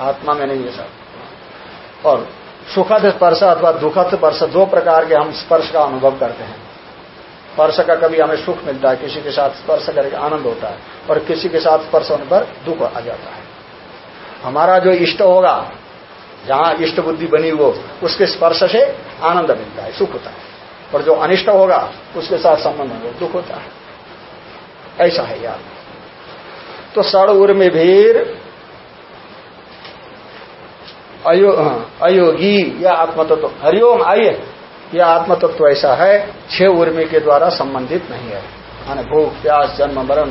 आत्मा में नहीं है सब। और सुखद स्पर्श अथवा दुखद स्पर्श दो प्रकार के हम स्पर्श का अनुभव करते हैं। स्पर्श का कभी हमें सुख मिलता है, किसी के साथ स्पर्श करके आनंद होता है और किसी के साथ स्पर्श होने पर दुख आ जाता है। हमारा जो इष्ट होगा, जहाँ इष्ट बुद्धि बनी हो उसके स्पर्श से आनंद मिलता है, सुख होता है। और जो अनिष्ट होगा, उसके साथ संबंध होगा, दुख होता है। ऐसा है यार तो सड़ उर में भीर अयो, हाँ, अयोगी या आत्मतत्व। हरिओम आइए। यह आत्मतत्व ऐसा है छह उर्मी के द्वारा संबंधित नहीं है। माने भूख प्यास जन्म मरण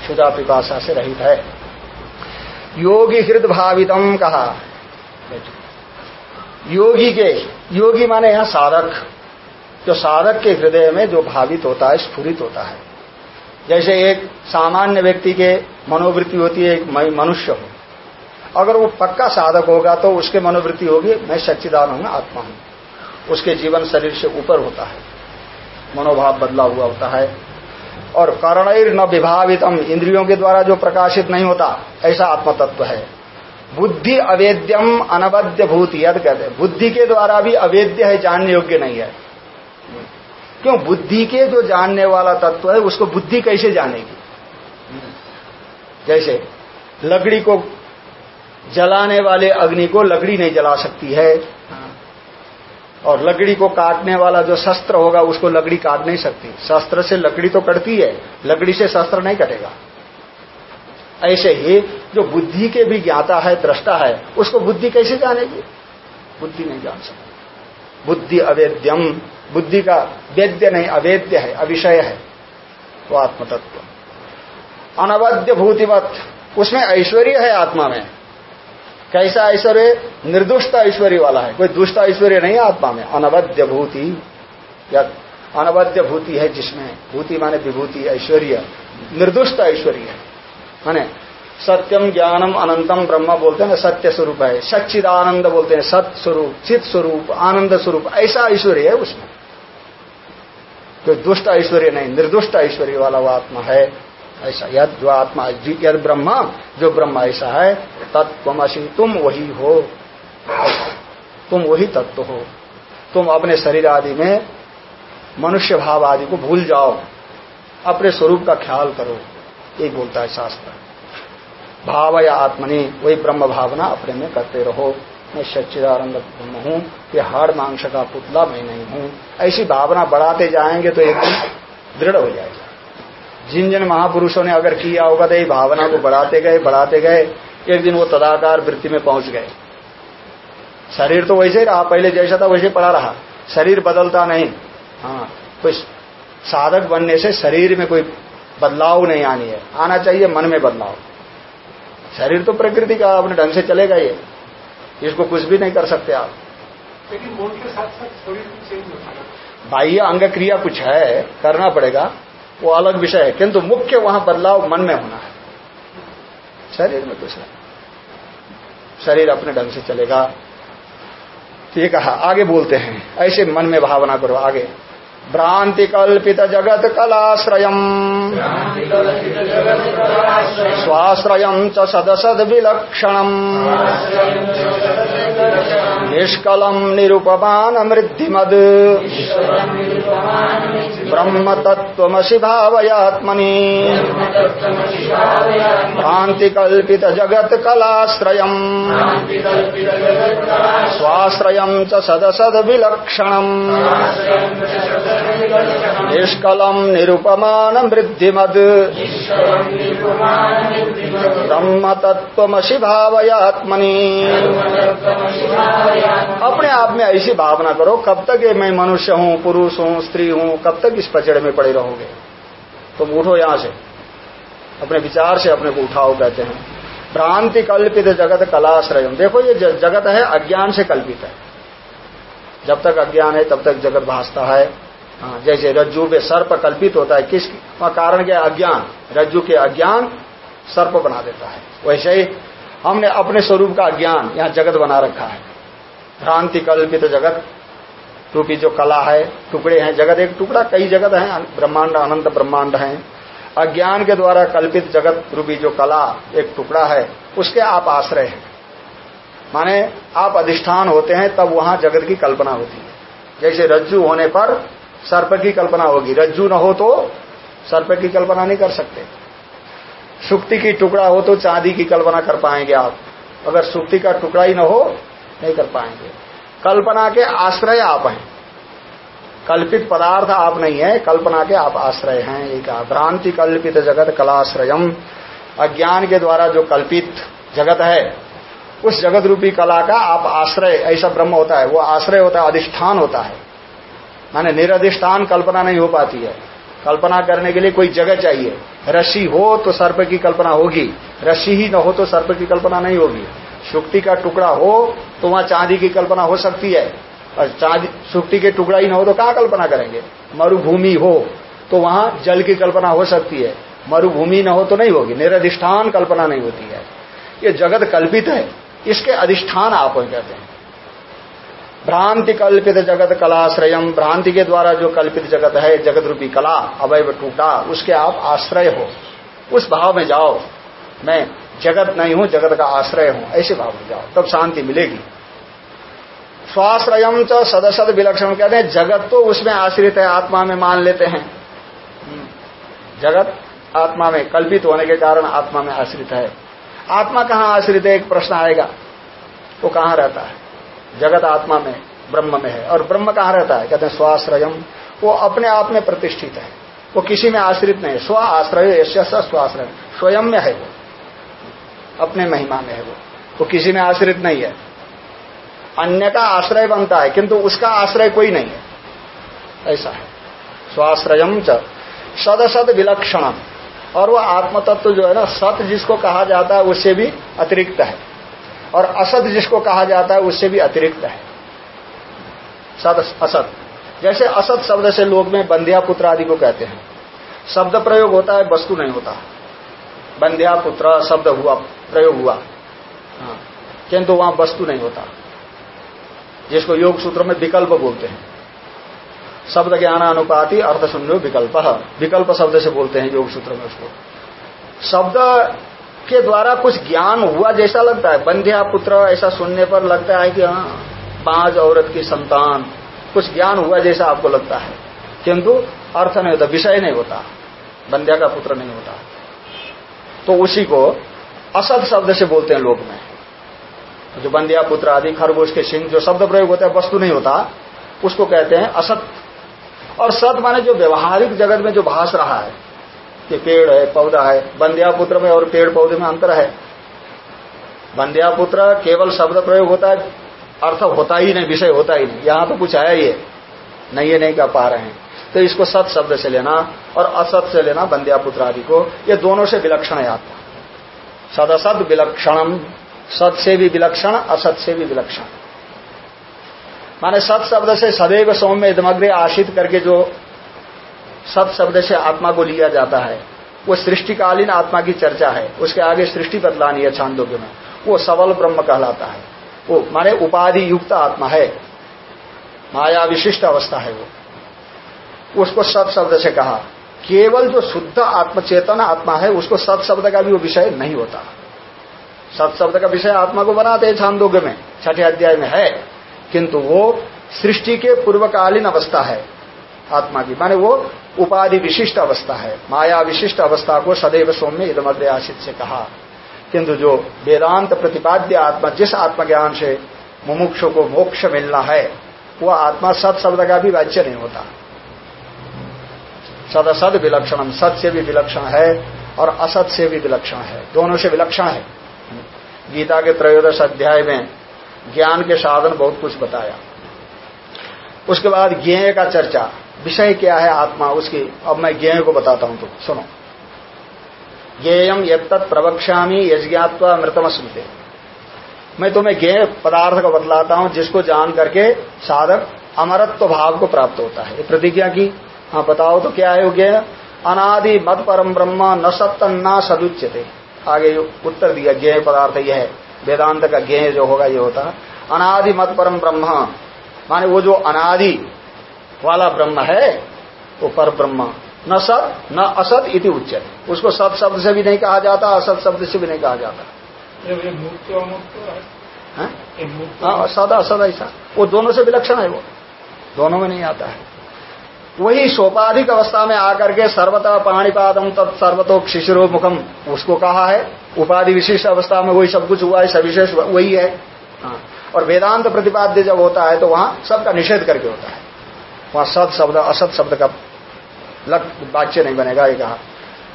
क्षुदा पिपाशा से रहित है। योगी हृद भावितम कहा। योगी के योगी माने यहाँ साधक जो साधक के हृदय में जो भावित होता है स्फुरित होता है। जैसे एक सामान्य व्यक्ति के मनोवृत्ति होती है एक मनुष्य हो। अगर वो पक्का साधक होगा तो उसके मनोवृत्ति होगी, मैं सच्चिदान हूँ आत्मा हूँ। उसके जीवन शरीर से ऊपर होता है। मनोभाव बदला हुआ होता है। और करणैर न विभावितम, इंद्रियों के द्वारा जो प्रकाशित नहीं होता, ऐसा आत्मतत्व है। बुद्धि अवेद्यम अनवद्य भूत, यद कहते बुद्धि के द्वारा भी अवेद्य है, जानने योग्य नहीं है। क्यों? बुद्धि के जो जानने वाला तत्व है, उसको बुद्धि कैसे जानेगी? जैसे लकड़ी को जलाने वाले अग्नि को लकड़ी नहीं जला सकती है। और लकड़ी को काटने वाला जो शस्त्र होगा, उसको लकड़ी काट नहीं सकती। शस्त्र से लकड़ी तो कटती है, लकड़ी से शस्त्र नहीं कटेगा। ऐसे ही जो बुद्धि के भी ज्ञाता है, दृष्टा है, उसको बुद्धि कैसे जानेगी? बुद्धि नहीं जान सकती। बुद्धि अवेद्यम। बुद्धि का वेद्य नहीं, अवेद्य है, अविषय है, वो आत्मतत्व। अनवद्य भूतिवत। उसमें ऐश्वर्य है आत्मा में। कैसा ऐश्वर्य? निर्दुष्ट ऐश्वर्य वाला है। कोई दुष्ट ऐश्वर्य नहीं आत्मा में। अनवध्य भूति। या अनवद्य भूति है जिसमें। भूति माने विभूति, ऐश्वर्य। निर्दुष्ट ऐश्वर्य है। माने सत्यम ज्ञानम अनंतम ब्रह्म बोलते हैं सत्य स्वरूप है। सच्चिदानंद बोलते हैं सत्य स्वरूप, चित स्वरूप, आनंद स्वरूप। ऐसा ऐश्वर्य है उसमें। कोई दुष्ट ऐश्वर्य नहीं। निर्दुष्ट ऐश्वर्य वाला वो आत्मा है। ऐसा। यद जो आत्मा यद ब्रह्म, जो ब्रह्म ऐसा है तत्वसी तुम वही हो। तुम वही तत्व हो। तुम अपने शरीर आदि में मनुष्य भाव आदि को भूल जाओ। अपने स्वरूप का ख्याल करो। ये बोलता है शास्त्र। भाव या आत्मनि, वही ब्रह्म भावना अपने में करते रहो। मैं सच्चिदानंद ब्रह्म हूँ। ये हाड़ मांस का पुतला मैं नहीं हूँ। ऐसी भावना बढ़ाते जाएँगे तो एक दिन दृढ़ हो जाएगा। जिन जिन महापुरुषों ने अगर किया होगा तो ये भावना को बढ़ाते गए बढ़ाते गए। एक दिन वो तदाकार वृत्ति में पहुँच गए। शरीर तो वैसे ही रहा पहले जैसा था वैसे पड़ा रहा। शरीर बदलता नहीं। हाँ कोई साधक बनने से शरीर में कोई बदलाव नहीं आनी है। आना चाहिए मन में बदलाव। शरीर तो प्रकृति का अपने ढंग से चलेगा ये। इसको कुछ भी नहीं कर सकते आप। लेकिन मन के साथ साथ शरीर चेंज होता है। बाह्य अंग क्रिया कुछ है करना पड़ेगा। वो अलग विषय है, किंतु मुख्य वहाँ बदलाव मन में होना है। शरीर में कुछ शरीर अपने ढंग से चलेगा। तो ये कहा, आगे बोलते हैं। ऐसे मन में भावना करो आगे। भ्रांति कल्पित जगत कलाश्रय स्वाश्रय च सदसद विलक्षण निष्कलम निरुपमान मृद्धिमद ब्रह्म तत्वमसि भावयात्मनि कलाश्रय स्वाश्रय च सदसद विलक्षण निष्कलम निरुपमान वृद्धिमद ब्रह्म तत्वमसी भावयात्मनि अपने आप में ऐसी भावना करो कब तक ये मैं मनुष्य हूँ पुरुष हूँ स्त्री हूँ कब तक इस पचड़ में पड़े रहोगे? तुम उठो यहाँ से। अपने विचार से अपने को उठाओ कहते हैं। भ्रांति कल्पित जगत कलाश्रय देखो ये जगत है अज्ञान से कल्पित है। जब तक अज्ञान है तब तक जगत भासता है। हाँ, जैसे रज्जु में सर्प कल्पित होता है किस कारण क्या अज्ञान। रज्जु के अज्ञान सर्प बना देता है। वैसे ही हमने अपने स्वरूप का अज्ञान यहाँ जगत बना रखा है। भ्रांति कल्पित जगत रूपी जो कला है, टुकड़े हैं। जगत एक टुकड़ा, कई जगत है, ब्रह्मांड, अनंत ब्रह्मांड है। अज्ञान के द्वारा कल्पित जगत रूपी जो कला एक टुकड़ा है, उसके आप आश्रय हैं। माने आप अधिष्ठान होते हैं, तब वहाँ जगत की कल्पना होती है। जैसे रज्जु होने पर सर्प की कल्पना होगी। रज्जु न हो तो सर्प की कल्पना नहीं कर सकते। सुक्ति की टुकड़ा हो तो चांदी की कल्पना कर पाएँगे आप। अगर सुक्ति का टुकड़ा ही न हो नहीं कर पाएँगे। कल्पना के आश्रय आप हैं। कल्पित पदार्थ आप नहीं है, कल्पना के आप आश्रय हैं। एक भ्रांति कल्पित जगत कलाश्रयम। अज्ञान के द्वारा जो कल्पित जगत है, उस जगत रूपी कला का आप आश्रय, ऐसा ब्रह्म होता है। वो आश्रय होता है, अधिष्ठान होता है। माने निरधिष्ठान कल्पना नहीं हो पाती है। कल्पना करने के लिए कोई जगह चाहिए। रस्सी हो तो सर्प की कल्पना होगी। रस्सी ही न हो तो सर्प की कल्पना नहीं होगी। सुक्ति का टुकड़ा हो तो वहाँ चांदी की कल्पना हो सकती है। और चांदी सुक्ति के टुकड़ा ही न हो तो कहाँ कल्पना करेंगे? मरुभूमि हो तो वहाँ जल की कल्पना हो सकती है। मरुभूमि न हो तो नहीं होगी, निरधिष्ठान कल्पना नहीं होती है। ये जगत कल्पित है, इसके अधिष्ठान आप कहते हैं। भ्रांति कल्पित जगत कलाश्रयम, भ्रांति के द्वारा जो कल्पित जगत है जगत रूपी कला, अवैव टूटा, उसके आप आश्रय हो। उस भाव में जाओ। मैं जगत नहीं हूँ, जगत का आश्रय हूँ। ऐसे भाव में जाओ, तब शांति मिलेगी। स्वाश्रयम च सदसद विलक्षण कहते हैं, जगत तो उसमें आश्रित है, आत्मा में मान लेते हैं। जगत आत्मा में कल्पित होने के कारण आत्मा में आश्रित है। आत्मा कहाँ आश्रित है, एक प्रश्न आएगा। वो कहाँ रहता है? जगत आत्मा में, ब्रह्म में है। और ब्रह्म कहाँ रहता है? कहते हैं स्वाश्रयम। वो अपने आप में प्रतिष्ठित है। वो किसी में आश्रित नहीं है। स्व आश्रय स्वाश्रय। स्वयं में है वो। अपने महिमा में है वो। वो किसी में आश्रित नहीं है। अन्य का आश्रय बनता है, किंतु उसका आश्रय कोई नहीं है। ऐसा है। स्वाश्रयम च सदसद विलक्षणम। और वो आत्म तत्व जो है ना, सत जिसको कहा जाता है, उससे भी अतिरिक्त है। और असत जिसको कहा जाता है, उससे भी अतिरिक्त है। सत असत। जैसे असत शब्द से लोग में बंध्या पुत्र आदि को कहते हैं। शब्द प्रयोग होता है, वस्तु नहीं होता। बंध्या पुत्र शब्द हुआ प्रयोग हुआ। हाँ, किंतु वहाँ वस्तु नहीं होता। जिसको योग सूत्र में विकल्प बोलते हैं। शब्द ज्ञान अनुपाति अर्थ शून्य विकल्प। विकल्प शब्द से बोलते हैं योग सूत्र में उसको। शब्द के द्वारा कुछ ज्ञान हुआ जैसा लगता है। बंध्या पुत्र ऐसा सुनने पर लगता है कि हाँ पाँच औरत की संतान कुछ ज्ञान हुआ जैसा आपको लगता है। किंतु अर्थ नहीं होता विषय नहीं होता। बंध्या का पुत्र नहीं होता। तो उसी को असत शब्द से बोलते हैं लोग में। जो बंदिया पुत्र आदि, खरगोश के सिंह जो शब्द प्रयोग होता है, वस्तु नहीं होता, उसको कहते हैं असत और सत माने जो व्यवहारिक जगत में जो भाष रहा है, कि पेड़ है, पौधा है, बंदिया पुत्र में और पेड़ पौधे में अंतर है। बंदिया पुत्र केवल शब्द प्रयोग होता है, अर्थ होता ही नहीं, विषय होता ही नहीं, यहाँ तो कुछ आया ही है। नहीं, ये नहीं कह पा रहे हैं। तो इसको सत शब्द से लेना और असत से लेना बंदिया पुत्र आदि को। ये दोनों से विलक्षण है आत्मा। सदसद विलक्षणम सत से भी विलक्षण, असत से भी विलक्षण। माने सत शब्द से सदैव सौम्य इदमग्रे आशित करके जो सत शब्द से आत्मा को लिया जाता है, वो सृष्टिकालीन आत्मा की चर्चा है। उसके आगे सृष्टि बदलानी है छांदोग्य में। वो सबल ब्रह्म कहलाता है। वो माने उपाधि युक्त आत्मा है। माया विशिष्ट अवस्था है वो। उसको सत शब्द से कहा। केवल जो शुद्ध आत्मचेतन आत्मा है, उसको सत शब्द का भी वो विषय नहीं होता। सत शब्द का विषय आत्मा को बनाते हैं छांदोग्य में, छठे अध्याय में है। किंतु वो सृष्टि के पूर्वकालीन अवस्था है, आत्मा की। माने वो उपाधि विशिष्ट अवस्था है। माया विशिष्ट अवस्था को सदैव सौम्य इदमग्र आशित से कहा। किंतु जो वेदांत प्रतिपाद्य आत्मा, जिस आत्मज्ञान से मुमुक्ष को मोक्ष मिलना है वह आत्मा सत शब्द का भी वाच्य नहीं होता। सद असद विलक्षणम सत से भी विलक्षण है और असत से भी विलक्षण है। दोनों से विलक्षण है। गीता के त्रयोदश अध्याय में ज्ञान के साधन बहुत कुछ बताया। उसके बाद ज्ञेय का चर्चा। विषय क्या है आत्मा उसकी? अब मैं ज्ञेय को बताता हूँ तो सुनो। ज्ञेयम यद प्रवक्ष्यामी यज्ञात्वा मृतम स्मृति मैं तुम्हें ज्ञेय पदार्थ को बतलाता हूँ जिसको जान करके साधक अमरत्व भाव को प्राप्त होता है। प्रतिज्ञा की हाँ बताओ तो क्या है वो ज्ञेय अनादि मत परम ब्रह्म न सत्य न सदुच्यते। आगे उत्तर दिया ज्ञेय पदार्थ यह है। वेदांत का ज्ञेय जो होगा ये होता है। अनादि मत परम ब्रह्म माने वो जो अनादि वाला ब्रह्म है वो पर ब्रह्म न सत न असत इति उच्चत उसको सत शब्द से भी नहीं कहा जाता असत शब्द से भी नहीं कहा जाता। हाँ। सदा असद ऐसा। वो दोनों से विलक्षण है वो। दोनों में नहीं आता है। वही सोपाधिक अवस्था में आकर के सर्वता पाणीपादम तत् सर्वतो शिशिरो मुखम उसको कहा है। उपाधि विशिष्ट अवस्था में वही सब कुछ हुआ है सविशेष वही है। हाँ। और वेदांत प्रतिपाद्य जब होता है तो वहाँ सबका निषेध करके होता है। वहाँ सत शब्द असत शब्द का वाच्य नहीं बनेगा, ये कहा।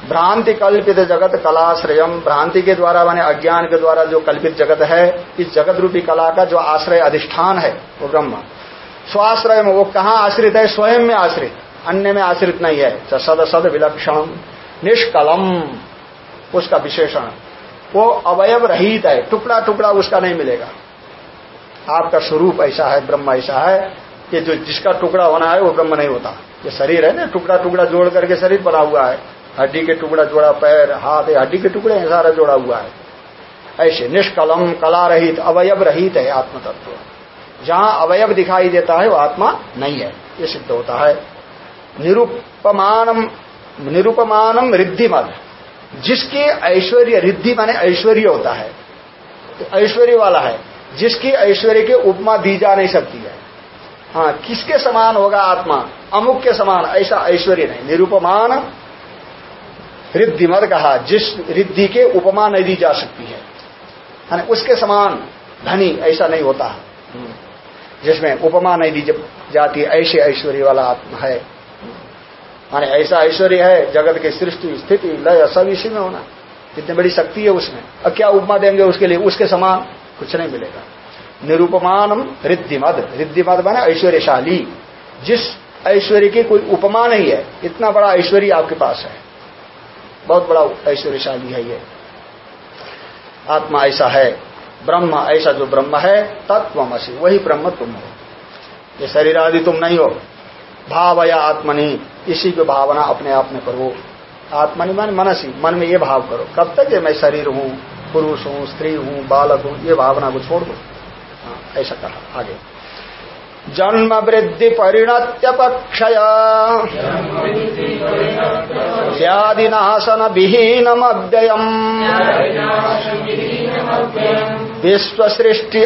भ्रांति कल्पित जगत कलाश्रयम भ्रांति के द्वारा माने अज्ञान के द्वारा जो कल्पित जगत है, इस जगत रूपी कला का जो आश्रय अधिष्ठान है, वो ब्रह्म। स्वाश्रय में, वो कहाँ आश्रित है? स्वयं में आश्रित। अन्य में आश्रित नहीं है। सद सद विलक्षण निष्कलम। उसका विशेषण। वो अवयव रहित है। टुकड़ा टुकड़ा उसका नहीं मिलेगा। आपका स्वरूप ऐसा है, ब्रह्म ऐसा है, कि जो जिसका टुकड़ा होना है, वो ब्रह्म नहीं होता। ये शरीर है ना, टुकड़ा टुकड़ा जोड़ करके शरीर बना हुआ है। हड्डी के टुकड़ा जोड़ा, पैर, हाथ हड्डी के टुकड़े सारा जोड़ा हुआ है। ऐसे निष्कलम, कला रहित, अवयव रहित है आत्म तत्व जहाँ अवयव दिखाई देता है, वो आत्मा नहीं है। ये सिद्ध होता है। निरुपमानम निरुपमानम रिद्धि मत जिसके ऐश्वर्य, रिद्धि माने ऐश्वर्य होता है। तो ऐश्वर्य वाला है। जिसकी ऐश्वर्य के उपमा दी जा नहीं सकती है। हाँ किसके समान होगा आत्मा? अमुक के समान, ऐसा ऐश्वर्य नहीं। निरुपमान रिद्धि मत कहा, जिस रिद्धि के उपमा नहीं दी जा सकती है, उसके समान धनी, ऐसा नहीं होता। जिसमें उपमा नहीं दी जाती ऐसे ऐश्वर्य वाला आत्मा है। माने ऐसा ऐश्वर्य है, जगत की सृष्टि, स्थिति, लय, सब इसी में होना। कितनी बड़ी शक्ति है उसमें। अब क्या उपमा देंगे उसके लिए? उसके समान कुछ नहीं मिलेगा। निरुपमानम रिद्धिमद। रिद्धिमद माने ऐश्वर्यशाली। जिस ऐश्वर्य की कोई उपमा नहीं है, इतना बड़ा ऐश्वर्य आपके पास है। बहुत बड़ा ऐश्वर्यशाली है ये। आत्मा ऐसा है। ब्रह्म ऐसा जो ब्रह्म है तत्वमसी वही ब्रह्म तुम हो। ये शरीर आदि तुम नहीं हो। भाव या आत्मनि इसी की भावना अपने आप में करो। आत्मनि मन मनसी मन में ये भाव करो। कब तक ये मैं शरीर हूँ पुरुष हूँ स्त्री हूँ बालक हूँ ये भावना को छोड़ दो। हाँ, ऐसा कहा आगे। जन्म वृद्धि परिणत्यपक्षय। विहीनम विहीनमव्ययम् विश्वसृष्टि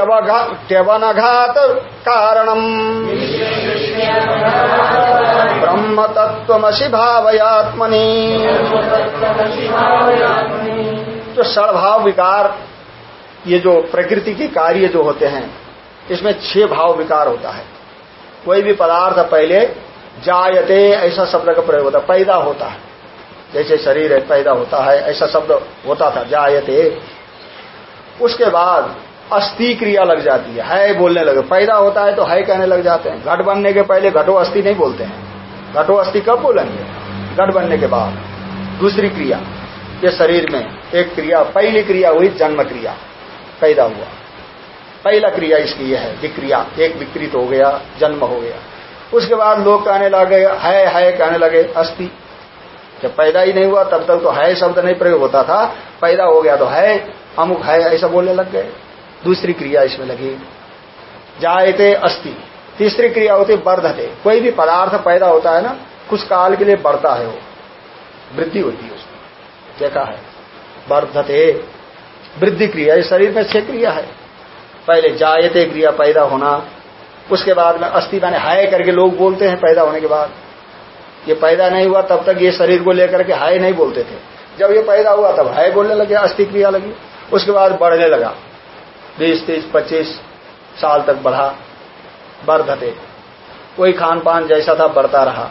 विश्वसृष्ट्यवनघात कारणम। ब्रह्म तत्वमसी भावयात्मनि। जो सड़भाव विकार, ये जो प्रकृति के कार्य जो होते हैं, इसमें छह भाव विकार होता है। कोई भी पदार्थ पहले जायते, ऐसा शब्द का प्रयोग होता पैदा होता है। जैसे शरीर है, पैदा होता है, ऐसा शब्द होता था, जायते। उसके बाद अस्थि क्रिया लग जाती है। है बोलने लगे। पैदा होता है तो है कहने लग जाते हैं। घट बनने के पहले घटो अस्थि नहीं बोलते हैं। घटो अस्थि कब बोलेंगे? घट बनने के बाद। दूसरी क्रिया, ये शरीर में एक क्रिया, पहली क्रिया हुई जन्म क्रिया। पैदा हुआ। पहला क्रिया इसकी यह है, विक्रिया। एक विकृत हो गया, जन्म हो गया। उसके बाद लोग कहने लगे है है कहने लगे, अस्थि। जब पैदा ही नहीं हुआ, तब तक तो है शब्द नहीं प्रयोग होता था। पैदा हो गया तो है अमुक है ऐसा बोलने लग गए। दूसरी क्रिया इसमें लगी। जायते अस्थि तीसरी क्रिया होती वर्धते। कोई भी पदार्थ पैदा होता है ना कुछ काल के लिए बढ़ता है वो। वृद्धि होती है उसमें देखा है। वर्धते। वृद्धि क्रिया, ये शरीर में छह क्रिया है। पहले जायते क्रिया पैदा होना, उसके बाद में अस्थि मैंने हाय करके लोग बोलते हैं पैदा होने के बाद। ये पैदा नहीं हुआ, तब तक ये शरीर को लेकर के हाय नहीं बोलते थे। जब ये पैदा हुआ, तब हाय बोलने लगे अस्थि क्रिया लगी। उसके बाद बढ़ने लगा। बीस तीस पच्चीस साल तक बढ़ा वर्धते कोई खान पान जैसा था, बढ़ता रहा।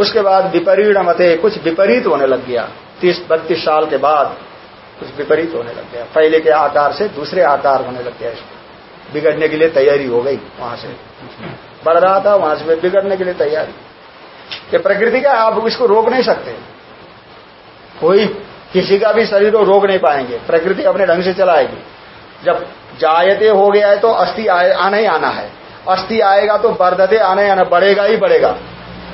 उसके बाद विपरीत मते कुछ विपरीत होने लग गया। तीस, बत्तीस साल के बाद कुछ विपरीत होने लग गया। पहले के आकार से दूसरे आकार होने लग गया। इसको बिगड़ने के लिए तैयारी हो गई वहाँ से। बढ़ रहा था, वहाँ से बिगड़ने के लिए तैयारी। ये प्रकृति का आप इसको रोक नहीं सकते। कोई किसी का भी शरीर को रोक नहीं पाएँगे। प्रकृति अपने ढंग से चलाएगी। जब जायते हो गया है तो अस्थि आना ही आना है। अस्थि आएगा तो बर्दते आने आना, बढ़ेगा ही बढ़ेगा।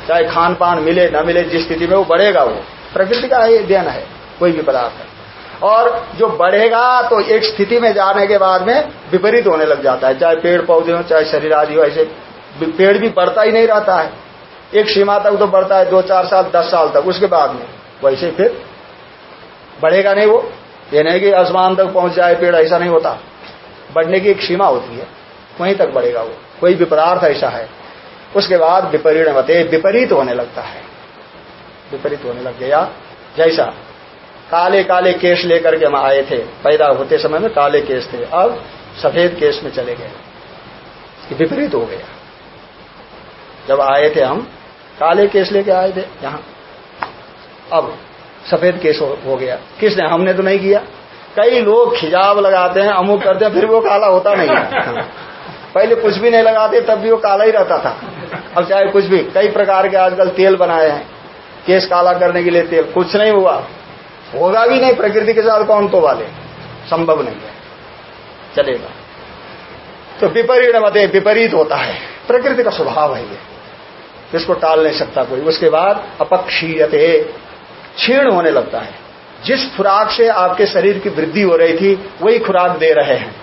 चाहे खान पान मिले, न मिले, जिस स्थिति में वो बढ़ेगा वो। प्रकृति का ही देन है, कोई भी पदार्थ और जो बढ़ेगा तो एक स्थिति में जाने के बाद में विपरीत होने लग जाता है। चाहे पेड़ पौधे हो, चाहे शरीर आदि हो, ऐसे पेड़ भी बढ़ता ही नहीं रहता है। एक सीमा तक तो बढ़ता है दो चार साल, दस साल तक, उसके बाद में। वैसे फिर बढ़ेगा नहीं वो। ये नहीं कि आसमान तक पहुँच जाए, पेड़, ऐसा नहीं होता। बढ़ने की एक सीमा होती है वहीं तक बढ़ेगा वो। कोई भी पदार्थ ऐसा है। उसके बाद विपरीत विपरीत होने लगता है। विपरीत होने लग गया। जैसा काले काले केस लेकर के हम आए थे पैदा होते समय में काले केस थे अब सफ़ेद केस में चले गए। विपरीत हो गया। जब आए थे हम काले केस लेके आए थे यहाँ। अब सफ़ेद केस हो, हो गया। किसने? हमने तो नहीं किया। कई लोग खिजाब लगाते हैं, अमुक करते हैं, फिर वो काला होता नहीं है। पहले कुछ भी नहीं लगाते, तब भी वो काला ही रहता था। अब चाहे कुछ भी, कई प्रकार के आजकल तेल बनाए हैं। केस काला करने के लिए तेल, कुछ नहीं हुआ। होगा भी नहीं, प्रकृति के साथ कौन तो वाले? संभव नहीं है। चलेगा। तो विपरीत मत, विपरीत होता है। प्रकृति का स्वभाव है ये। इसको टाल नहीं सकता कोई। उसके बाद अपक्षीयते, क्षीण होने लगता है। जिस खुराक से आपके शरीर की वृद्धि हो रही थी, वही खुराक दे रहे हैं।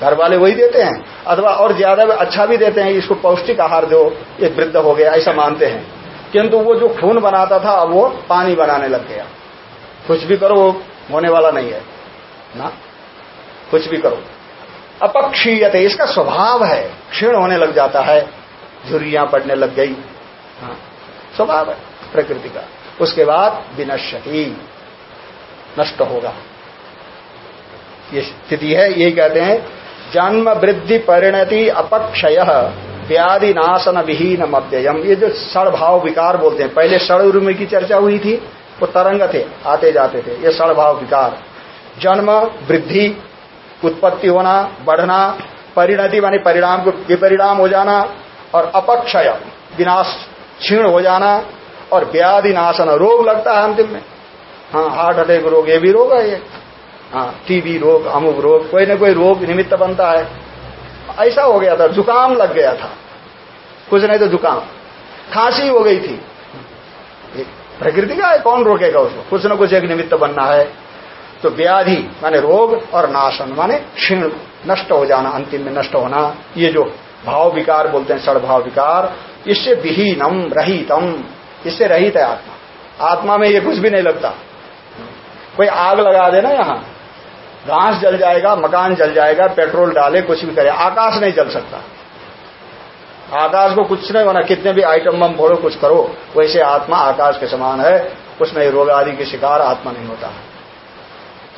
घर वाले वही देते हैं, अथवा और ज़्यादा अच्छा भी देते हैं, इसको पौष्टिक आहार दो ये वृद्ध हो गया, ऐसा मानते हैं। किंतु वो जो खून बनाता था, अब वो पानी बनाने लग गया। कुछ भी करो होने वाला नहीं है। ना? कुछ भी करो। अपक्षीयते, इसका स्वभाव है। क्षीण होने लग जाता है, झुर्रियाँ पड़ने लग गई। हाँ स्वभाव है, प्रकृति का। उसके बाद विनश्यति। नष्ट होगा। ये स्थिति है यही कहते हैं, जन्म वृद्धि परिणति अपक्षय व्याधि नाशन विहीन मध्ययम। ये जो सड़ भाव विकार बोलते हैं, पहले सड़ की चर्चा हुई थी, वो तरंग थे, आते जाते थे, ये सड़भाव विकार। जन्म, वृद्धि, उत्पत्ति होना, बढ़ना, परिणति मानी परिणाम को विपरिणाम हो जाना, और अपक्षय, विनाश, क्षीण हो जाना, और व्याधि नाशन, रोग लगता है अंतिम में। हाँ। हार्ट अटैक रोग, ये भी रोग है ये। हाँ टीबी रोग, अमुक रोग, कोई ना कोई रोग निमित्त बनता है। ऐसा हो गया था, जुकाम लग गया था। कुछ नहीं तो जुकाम। खांसी हो गई थी। प्रकृति का है, कौन रोकेगा उसको? कुछ न कुछ एक निमित्त बनना है। तो व्याधि, माने रोग और नाशन, माने क्षीण, नष्ट हो जाना, अंतिम में नष्ट होना, ये जो भाव विकार बोलते हैं सड़ भाव विकार, इससे विहीनम, रहितम। इससे रहित है आत्मा। आत्मा में ये कुछ भी नहीं लगता। कोई आग लगा देना यहाँ। घास जल जाएगा, मकान जल जाएगा, पेट्रोल डाले, कुछ भी करे। आकाश नहीं जल सकता। आकाश को कुछ नहीं होना। कितने भी आइटम बम भोड़ो कुछ करो। वैसे आत्मा आकाश के समान है। उसमें रोग आदि के शिकार आत्मा नहीं होता।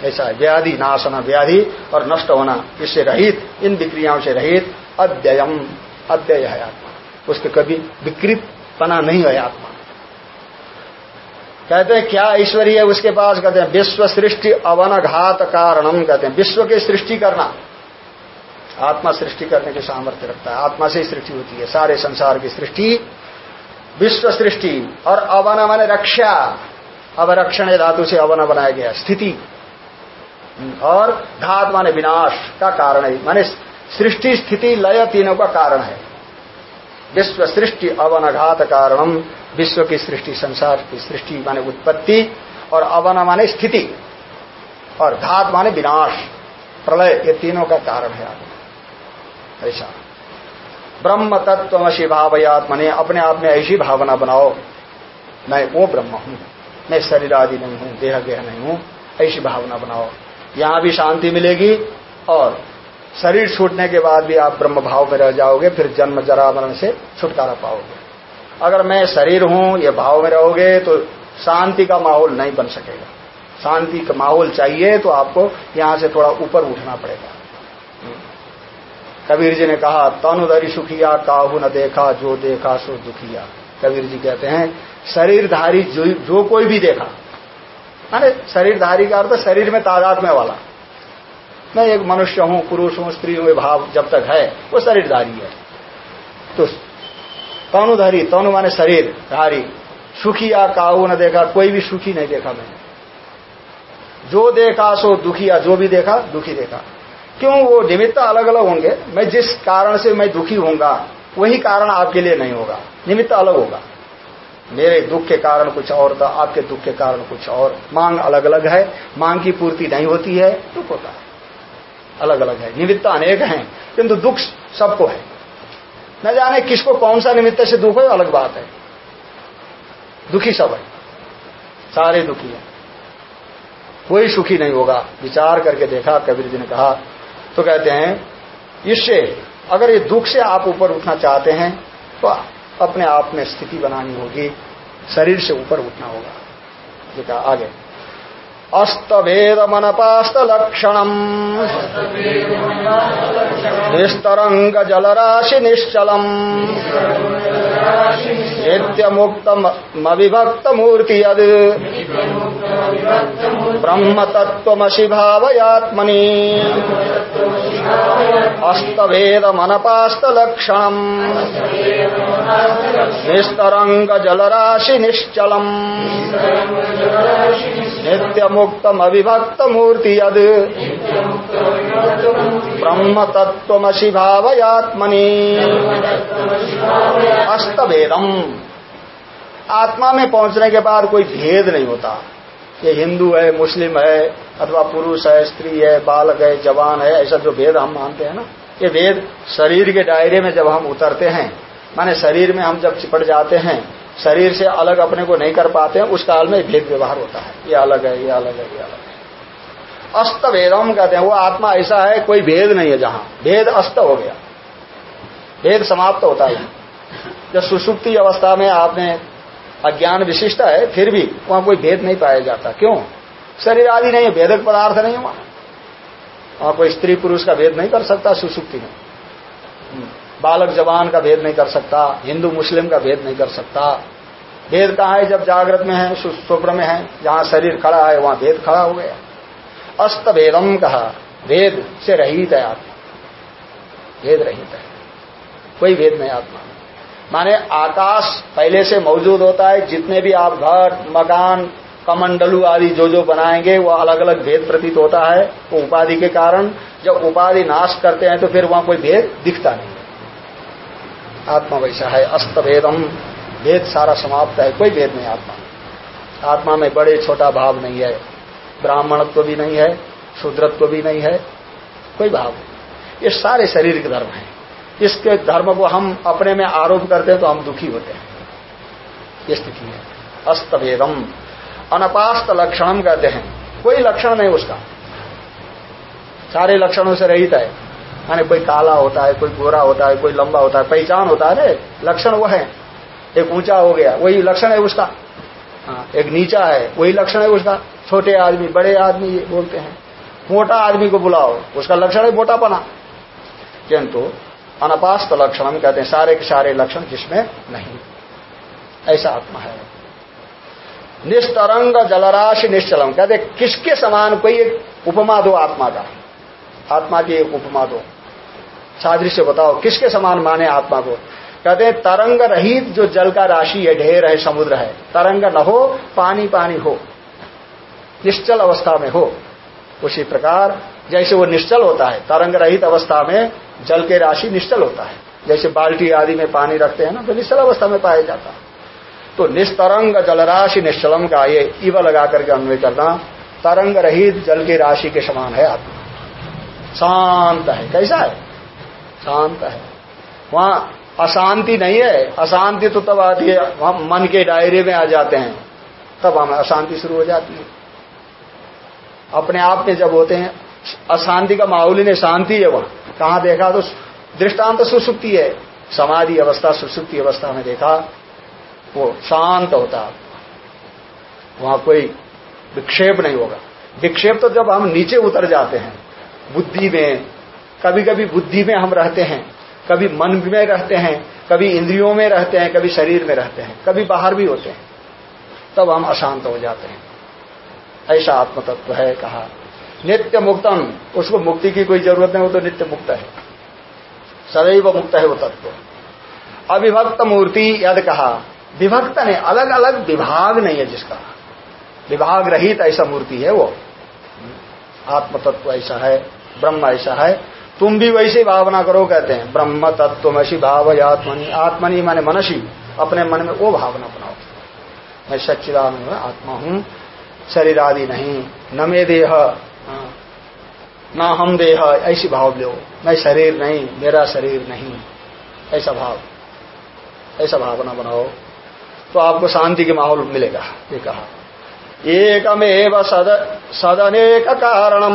ऐसा व्याधि होना व्याधि और नष्ट होना, इससे रहित, इन विक्रियाओं से रहित अद्ययम अद्यय है आत्मा। उसके कभी विकृत पना नहीं है आत्मा। कहते हैं, क्या ऐश्वर्य है उसके पास? कहते हैं विश्व सृष्टि अवनघात कारणम, कहते हैं, विश्व की सृष्टि करना। आत्मा सृष्टि करने के सामर्थ्य रखता है। आत्मा से ही सृष्टि होती है, सारे संसार की सृष्टि। विश्व सृष्टि और अवन मन रक्षा। अवरक्षण धातु से अवन बनाया गया स्थिति। और घात माने विनाश का कारण है। माने सृष्टि, स्थिति, लय तीनों का कारण है। विश्व सृष्टि अवनघात कारणम विश्व की सृष्टि संसार की सृष्टि माने उत्पत्ति, और अवन माने स्थिति, और घात माने विनाश, प्रलय, ये तीनों का कारण है आत्मा ऐसा। ब्रह्म तत्वमसी भावयात मने अपने आप में ऐसी भावना बनाओ। मैं वो ब्रह्म हूँ, मैं शरीर आदि नहीं हूँ, देह गेह नहीं हूँ, ऐसी भावना बनाओ। यहाँ भी शांति मिलेगी, और शरीर छूटने के बाद भी आप ब्रह्म भाव में रह जाओगे फिर जन्म जरा मरण से छुटकारा पाओगे। अगर मैं शरीर हूँ ये भाव में रहोगे तो शांति का माहौल नहीं बन सकेगा। शांति का माहौल चाहिए तो आपको यहाँ से थोड़ा ऊपर उठना पड़ेगा। कबीर जी ने कहा तनुधरी सुखिया काहू न देखा जो देखा सो दुखिया। कबीर जी कहते हैं शरीरधारी जो, जो कोई भी देखा। माने शरीरधारी का अर्थ शरीर में तादाद में वाला। मैं एक मनुष्य हूँ, पुरुष हूँ, स्त्री हूँ भाव जब तक है, वो शरीरधारी है। तो तनुधारी, तनु माने शरीर धारी सुखी या काऊ न देखा, कोई भी सुखी नहीं देखा मैंने। जो देखा सो दुखी, या जो भी देखा, दुखी देखा। क्यों? वो निमित्त अलग अलग होंगे। मैं जिस कारण से मैं दुखी होऊँगा, वही कारण आपके लिए नहीं होगा। निमित्त अलग होगा। मेरे दुख के कारण कुछ और था, आपके दुख के कारण कुछ और। मांग अलग अलग है। मांग की पूर्ति नहीं होती है, दुख होता है। अलग अलग है, निमित्त अनेक हैं, किंतु दुख सबको है। न जाने किसको कौन सा निमित्त से दुख है अलग बात है। दुखी सब है। सारे दुखी है। कोई सुखी नहीं होगा। विचार करके देखा, कबीर जी ने कहा तो कहते हैं, इससे अगर ये दुख से आप ऊपर उठना चाहते हैं तो अपने आप में स्थिति बनानी होगी। शरीर से ऊपर उठना होगा। ये कहा, आगे। अस्तभेदमनपास्तलक्षणम् निस्तरङ्गजलराशिनिश्चलम् नित्यमुक्तमविभक्तमूर्ति यद् ब्रह्मतत्त्वमसि भावयात्मनि अस्तभेदमनपास्तलक्षणम् निस्तरङ्गजलराशिनिश्चलम्। नित्यमुक्तम अविभक्त मूर्ति यद ब्रह्म तत्वमसी भावयात्मनि अस्तभेदम आत्मा में पहुँचने के बाद कोई भेद नहीं होता ये हिंदू है, मुस्लिम है, अथवा पुरुष है, स्त्री है, बालक है, जवान है, ऐसा जो भेद हम मानते हैं ना, ये भेद शरीर के दायरे में जब हम उतरते हैं, माने शरीर में हम जब चिपट जाते हैं, शरीर से अलग अपने को नहीं कर पाते हैं, उस काल में भेद व्यवहार होता है। ये अलग है, ये अलग है, ये अलग है। अस्त वेदम कहते हैं, वो आत्मा ऐसा है, कोई भेद नहीं है जहाँ। भेद अस्त हो गया। भेद समाप्त होता है। जब सुसुप्ति अवस्था में आपने अज्ञान विशिष्ट है, फिर भी वहाँ कोई भेद नहीं पाया जाता। क्यों? शरीर आदि नहीं है, भेदक पदार्थ नहीं वहाँ। वहाँ कोई स्त्री पुरुष का भेद नहीं कर सकता, सुसुप्ति में। बालक जवान का भेद नहीं कर सकता, हिंदू मुस्लिम का भेद नहीं कर सकता। भेद कहा है? जब जागृत में है स्वप्न में है, जहाँ शरीर खड़ा है, वहाँ भेद खड़ा हो गया। अस्त भेदम कहा, भेद से रहित है आत्मा। भेद रहित है। कोई भेद नहीं आत्मा माने आकाश पहले से मौजूद होता है, जितने भी आप घर, मकान, कमंडलू आदि जो जो बनाएँगे वो अलग अलग भेद प्रतीत होता है, वो उपाधि के कारण। जब उपाधि नाश करते हैं तो फिर वहाँ कोई भेद दिखता नहीं। आत्मा वैसा है, अस्त भेदम। भेद सारा समाप्त है, कोई भेद नहीं आत्मा। आत्मा में बड़े छोटा भाव नहीं है, ब्राह्मणत्व भी नहीं है, शूद्रत्व भी नहीं है, कोई भाव ये सारे शरीर के धर्म है। इसके धर्म को हम अपने में आरोप करते हैं तो हम दुखी होते हैं। ये स्थिति है। अस्त भेदम अनपास्त लक्षणम कहते हैं। कोई लक्षण नहीं उसका। सारे लक्षणों से रहित है। माने कोई काला होता है, कोई गोरा होता है, कोई लंबा होता है, पहचान होता है। लक्षण वो है। एक ऊँचा हो गया, वही लक्षण है उसका। हाँ एक नीचा है, वही लक्षण है उसका। छोटे आदमी, बड़े आदमी बोलते हैं। मोटा आदमी को बुलाओ, उसका लक्षण है मोटापना। किंतु अनपास्त लक्षण हम कहते हैं, सारे के सारे लक्षण जिसमें नहीं। ऐसा आत्मा है। निस्तरंग जलराशि निश्चलम। कहते किसके समान कोई एक उपमा दो आत्मा का? आत्मा की एक उपमा दो। सादृश्य बताओ, किसके समान माने आत्मा को? कहते हैं, तरंग रहित जो जल का राशि है, ढेर है, समुद्र है, तरंग न हो, पानी पानी हो, निश्चल अवस्था में हो, उसी प्रकार जैसे वो निश्चल होता है तरंग रहित अवस्था में जल के राशि निश्चल होता है। जैसे बाल्टी आदि में पानी रखते हैं ना तो निश्चल अवस्था में पाया जाता है। तो निस्तरंग जलराशि निश्चलम का ये इव लगा करके अन्वय करना तरंग रहित जल की राशि के समान है आत्मा। शांत है। कैसा है? शांत है। वहाँ अशांति नहीं है। अशांति तो तब आती है, हम मन के दायरे में आ जाते हैं, तब हमें अशांति शुरू हो जाती है। अपने आप में जब होते हैं अशांति का माहौल ही नहीं, शांति है वहाँ। कहा देखा तो दृष्टांत तो सुसुप्ति है। समाधि अवस्था, सुसुप्ति अवस्था में देखा, वो शांत होता। वहाँ कोई विक्षेप नहीं होगा। विक्षेप तो जब हम नीचे उतर जाते हैं, बुद्धि में कभी कभी बुद्धि में हम रहते हैं, कभी मन में रहते हैं, कभी इंद्रियों में रहते हैं, कभी शरीर में रहते हैं, कभी बाहर भी होते हैं, तब हम अशांत हो जाते हैं। ऐसा आत्म तत्व है कहा। नित्य मुक्तम उसको मुक्ति की कोई ज़रूरत नहीं, वो तो नित्य मुक्त है। सदैव मुक्त है वो तत्व। अविभक्त मूर्ति, यद कहा, विभक्त नहीं अलग अलग विभाग नहीं है जिसका। विभाग रहित ऐसा मूर्ति है वो। आत्म तत्व ऐसा है, ब्रह्म ऐसा है। तुम भी वैसे भावना करो, कहते हैं। ब्रह्म तत्व ऐसी भाव आत्मनि। आत्मनि माने मनसी। अपने मन में वो भावना बनाओ। मैं सच्चिदानंद आत्मा हूँ शरीर आदि नहीं, न मे देह। न हम देह ऐसी भाव लो। मैं शरीर नहीं, मेरा शरीर नहीं। ऐसा भाव। ऐसा भावना बनाओ। तो आपको शांति के माहौल मिलेगा, ये कहा। एकमेव सद, सदनेक कारणम।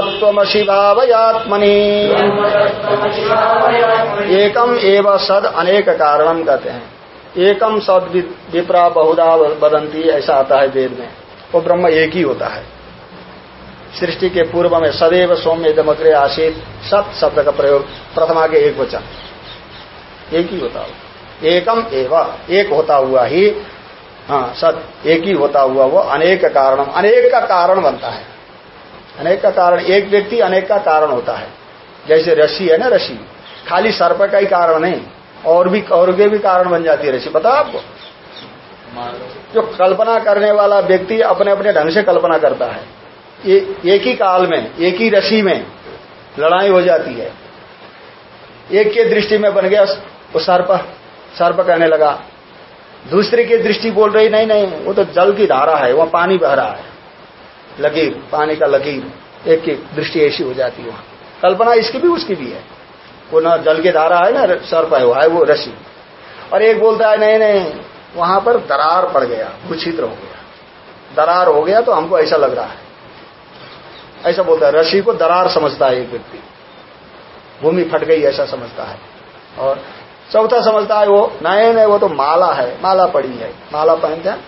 कार्य कारण विलक्षण स्वयं ब्रह्म तत्वमसि भावयात्मनि एकम एव सद अनेक कारणम कहते हैं। एकम सद विप्रा बहुधा बदंती ऐसा आता है वेद में। वो ब्रह्म एक ही होता है। सृष्टि के पूर्व में सदैव सौम्य दमग्रे आशीत सत शब्द का प्रयोग, प्रथमा के एक वचन। एक ही होता हुआ। एकम एवं, एक होता हुआ ही हाँ सत एक ही होता हुआ वो अनेक कारण, अनेक का कारण बनता है। अनेक का कारण, एक व्यक्ति अनेक का कारण होता है। जैसे रसी है ना रसी खाली सर्प का ही कारण नहीं और भी, और के भी कारण बन जाती है रसी पता आपको? जो कल्पना करने वाला व्यक्ति अपने अपने ढंग से कल्पना करता है। ये, एक ही काल में, एक ही रसी में लड़ाई हो जाती है। एक के दृष्टि में बन गया वो सर्प सर्प कहने लगा, दूसरे की दृष्टि बोल रही, नहीं नहीं, वो तो जल की धारा है, वह पानी बह रहा है। लकीर, पानी का लकीर, एक की दृष्टि ऐसी हो जाती है कल्पना इसकी भी, उसकी भी है। वो ना जल की धारा है, ना सर्प है, वो है वो रसी और एक बोलता है, नहीं नहीं, वहाँ पर दरार पड़ गया, कुछित्र हो गया। दरार हो गया तो हमको ऐसा लग रहा है। ऐसा बोलता है रसी को दरार समझता है एक व्यक्ति। भूमि फट गई, ऐसा समझता है। और चौथा समझता है, वो नए नए वो तो माला है, माला पड़ी है। माला पहनते हैं,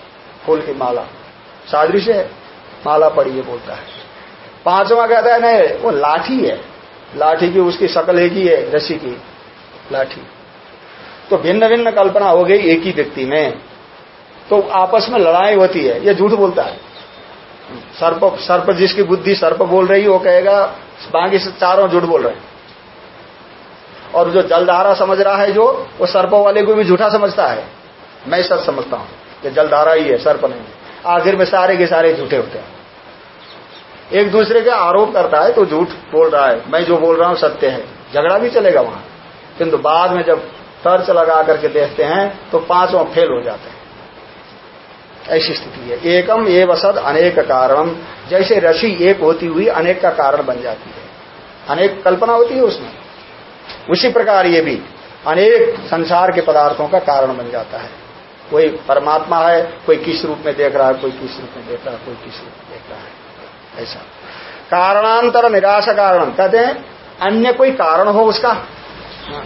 फूल की माला। सादृश्य है। माला पड़ी है बोलता है। पांचवा कहता है, नहीं, वो लाठी है। लाठी की उसकी शकल एक ही है रसी की। लाठी। तो भिन्न भिन्न कल्पना हो गई एक ही व्यक्ति में। तो आपस में लड़ाई होती है, ये झूठ बोलता है। सर्प सर्प जिसकी बुद्धि सर्प बोल रही, वो कहेगा बाकी से चारों झूठ बोल रहे हैं। और जो जलधारा समझ रहा है जो, वो सर्प वाले को भी झूठा समझता है। मैं सच समझता हूँ कि जलधारा ही है, सर्प नहीं आखिर में सारे के सारे झूठे होते हैं। एक दूसरे के आरोप करता है तो झूठ बोल रहा है। मैं जो बोल रहा हूँ, सत्य है। झगड़ा भी चलेगा वहाँ। किंतु बाद में जब टर्च लगा करके देखते हैं तो पाँचों फेल हो जाते हैं। ऐसी स्थिति है। एकम एव सद अनेक कारण जैसे रसी एक होती हुई अनेक का कारण बन जाती है। अनेक कल्पना होती है उसमें। उसी प्रकार ये भी अनेक संसार के पदार्थों का कारण बन जाता है। कोई परमात्मा है, कोई किस रूप में देख रहा है, कोई किस रूप में देख रहा है, कोई किस रूप में देख रहा है। ऐसा। कारणांतर निराश कारण। कहते हैं, अन्य कोई कारण हो उसका? हाँ।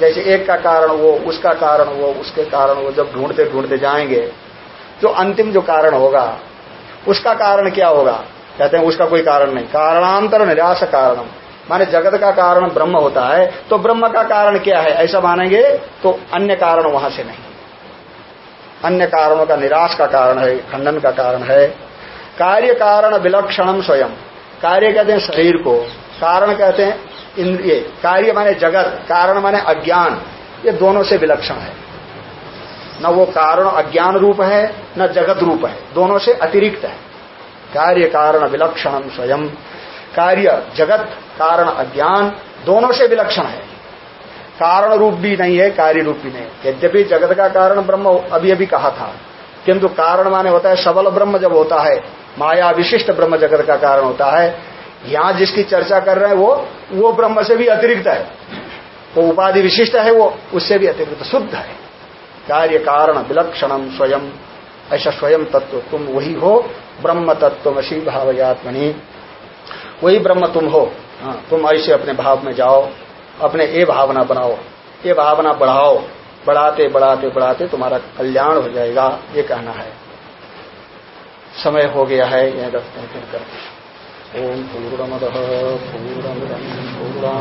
जैसे एक का कारण वो, उसका कारण वो, उसके कारण वो, जब ढूंढते ढूंढते जाएँगे जो अंतिम जो कारण होगा, उसका कारण क्या होगा? कहते हैं, उसका कोई कारण नहीं। कारणांतर निराश कारणम। माने जगत का कारण ब्रह्म होता है तो ब्रह्म का कारण क्या है? ऐसा मानेंगे तो अन्य कारण वहाँ से नहीं। अन्य कारणों का निराश का कारण है, खंडन का कारण है। कार्य कारण विलक्षणम स्वयं। कार्य कहते हैं शरीर को। कारण कहते हैं इंद्रिय। कार्य माने जगत, कारण माने अज्ञान। ये दोनों से विलक्षण है। न वो कारण अज्ञान रूप है, न जगत रूप है। दोनों से अतिरिक्त है। कार्य कारण विलक्षणम स्वयं। कार्य जगत, कारण अज्ञान, दोनों से विलक्षण है। कारण रूप भी नहीं है कार्य रूप भी नहीं है। यद्यपि जगत का कारण ब्रह्म अभी अभी कहा था किंतु कारण माने होता है सबल ब्रह्म जब होता है माया विशिष्ट ब्रह्म जगत का कारण होता है यहाँ जिसकी चर्चा कर रहे हैं वो वो ब्रह्म से भी अतिरिक्त है। वो उपाधि विशिष्ट है वो उससे भी अतिरिक्त शुद्ध है। कार्य कारण विलक्षणम स्वयं ऐसा स्वयं तत्व तुम वही हो ब्रह्म तत्व भावयात्मनी। वही ब्रह्म तुम हो हाँ, तुम ऐसे अपने भाव में जाओ। अपने ये भावना बनाओ, ये भावना बढ़ाओ, बढ़ाते बढ़ाते बढ़ाते तुम्हारा कल्याण हो जाएगा, ये कहना है। समय हो गया है, यह रखते हैं फिर करते ओम पूर्णमद पूर्णम पूर्णा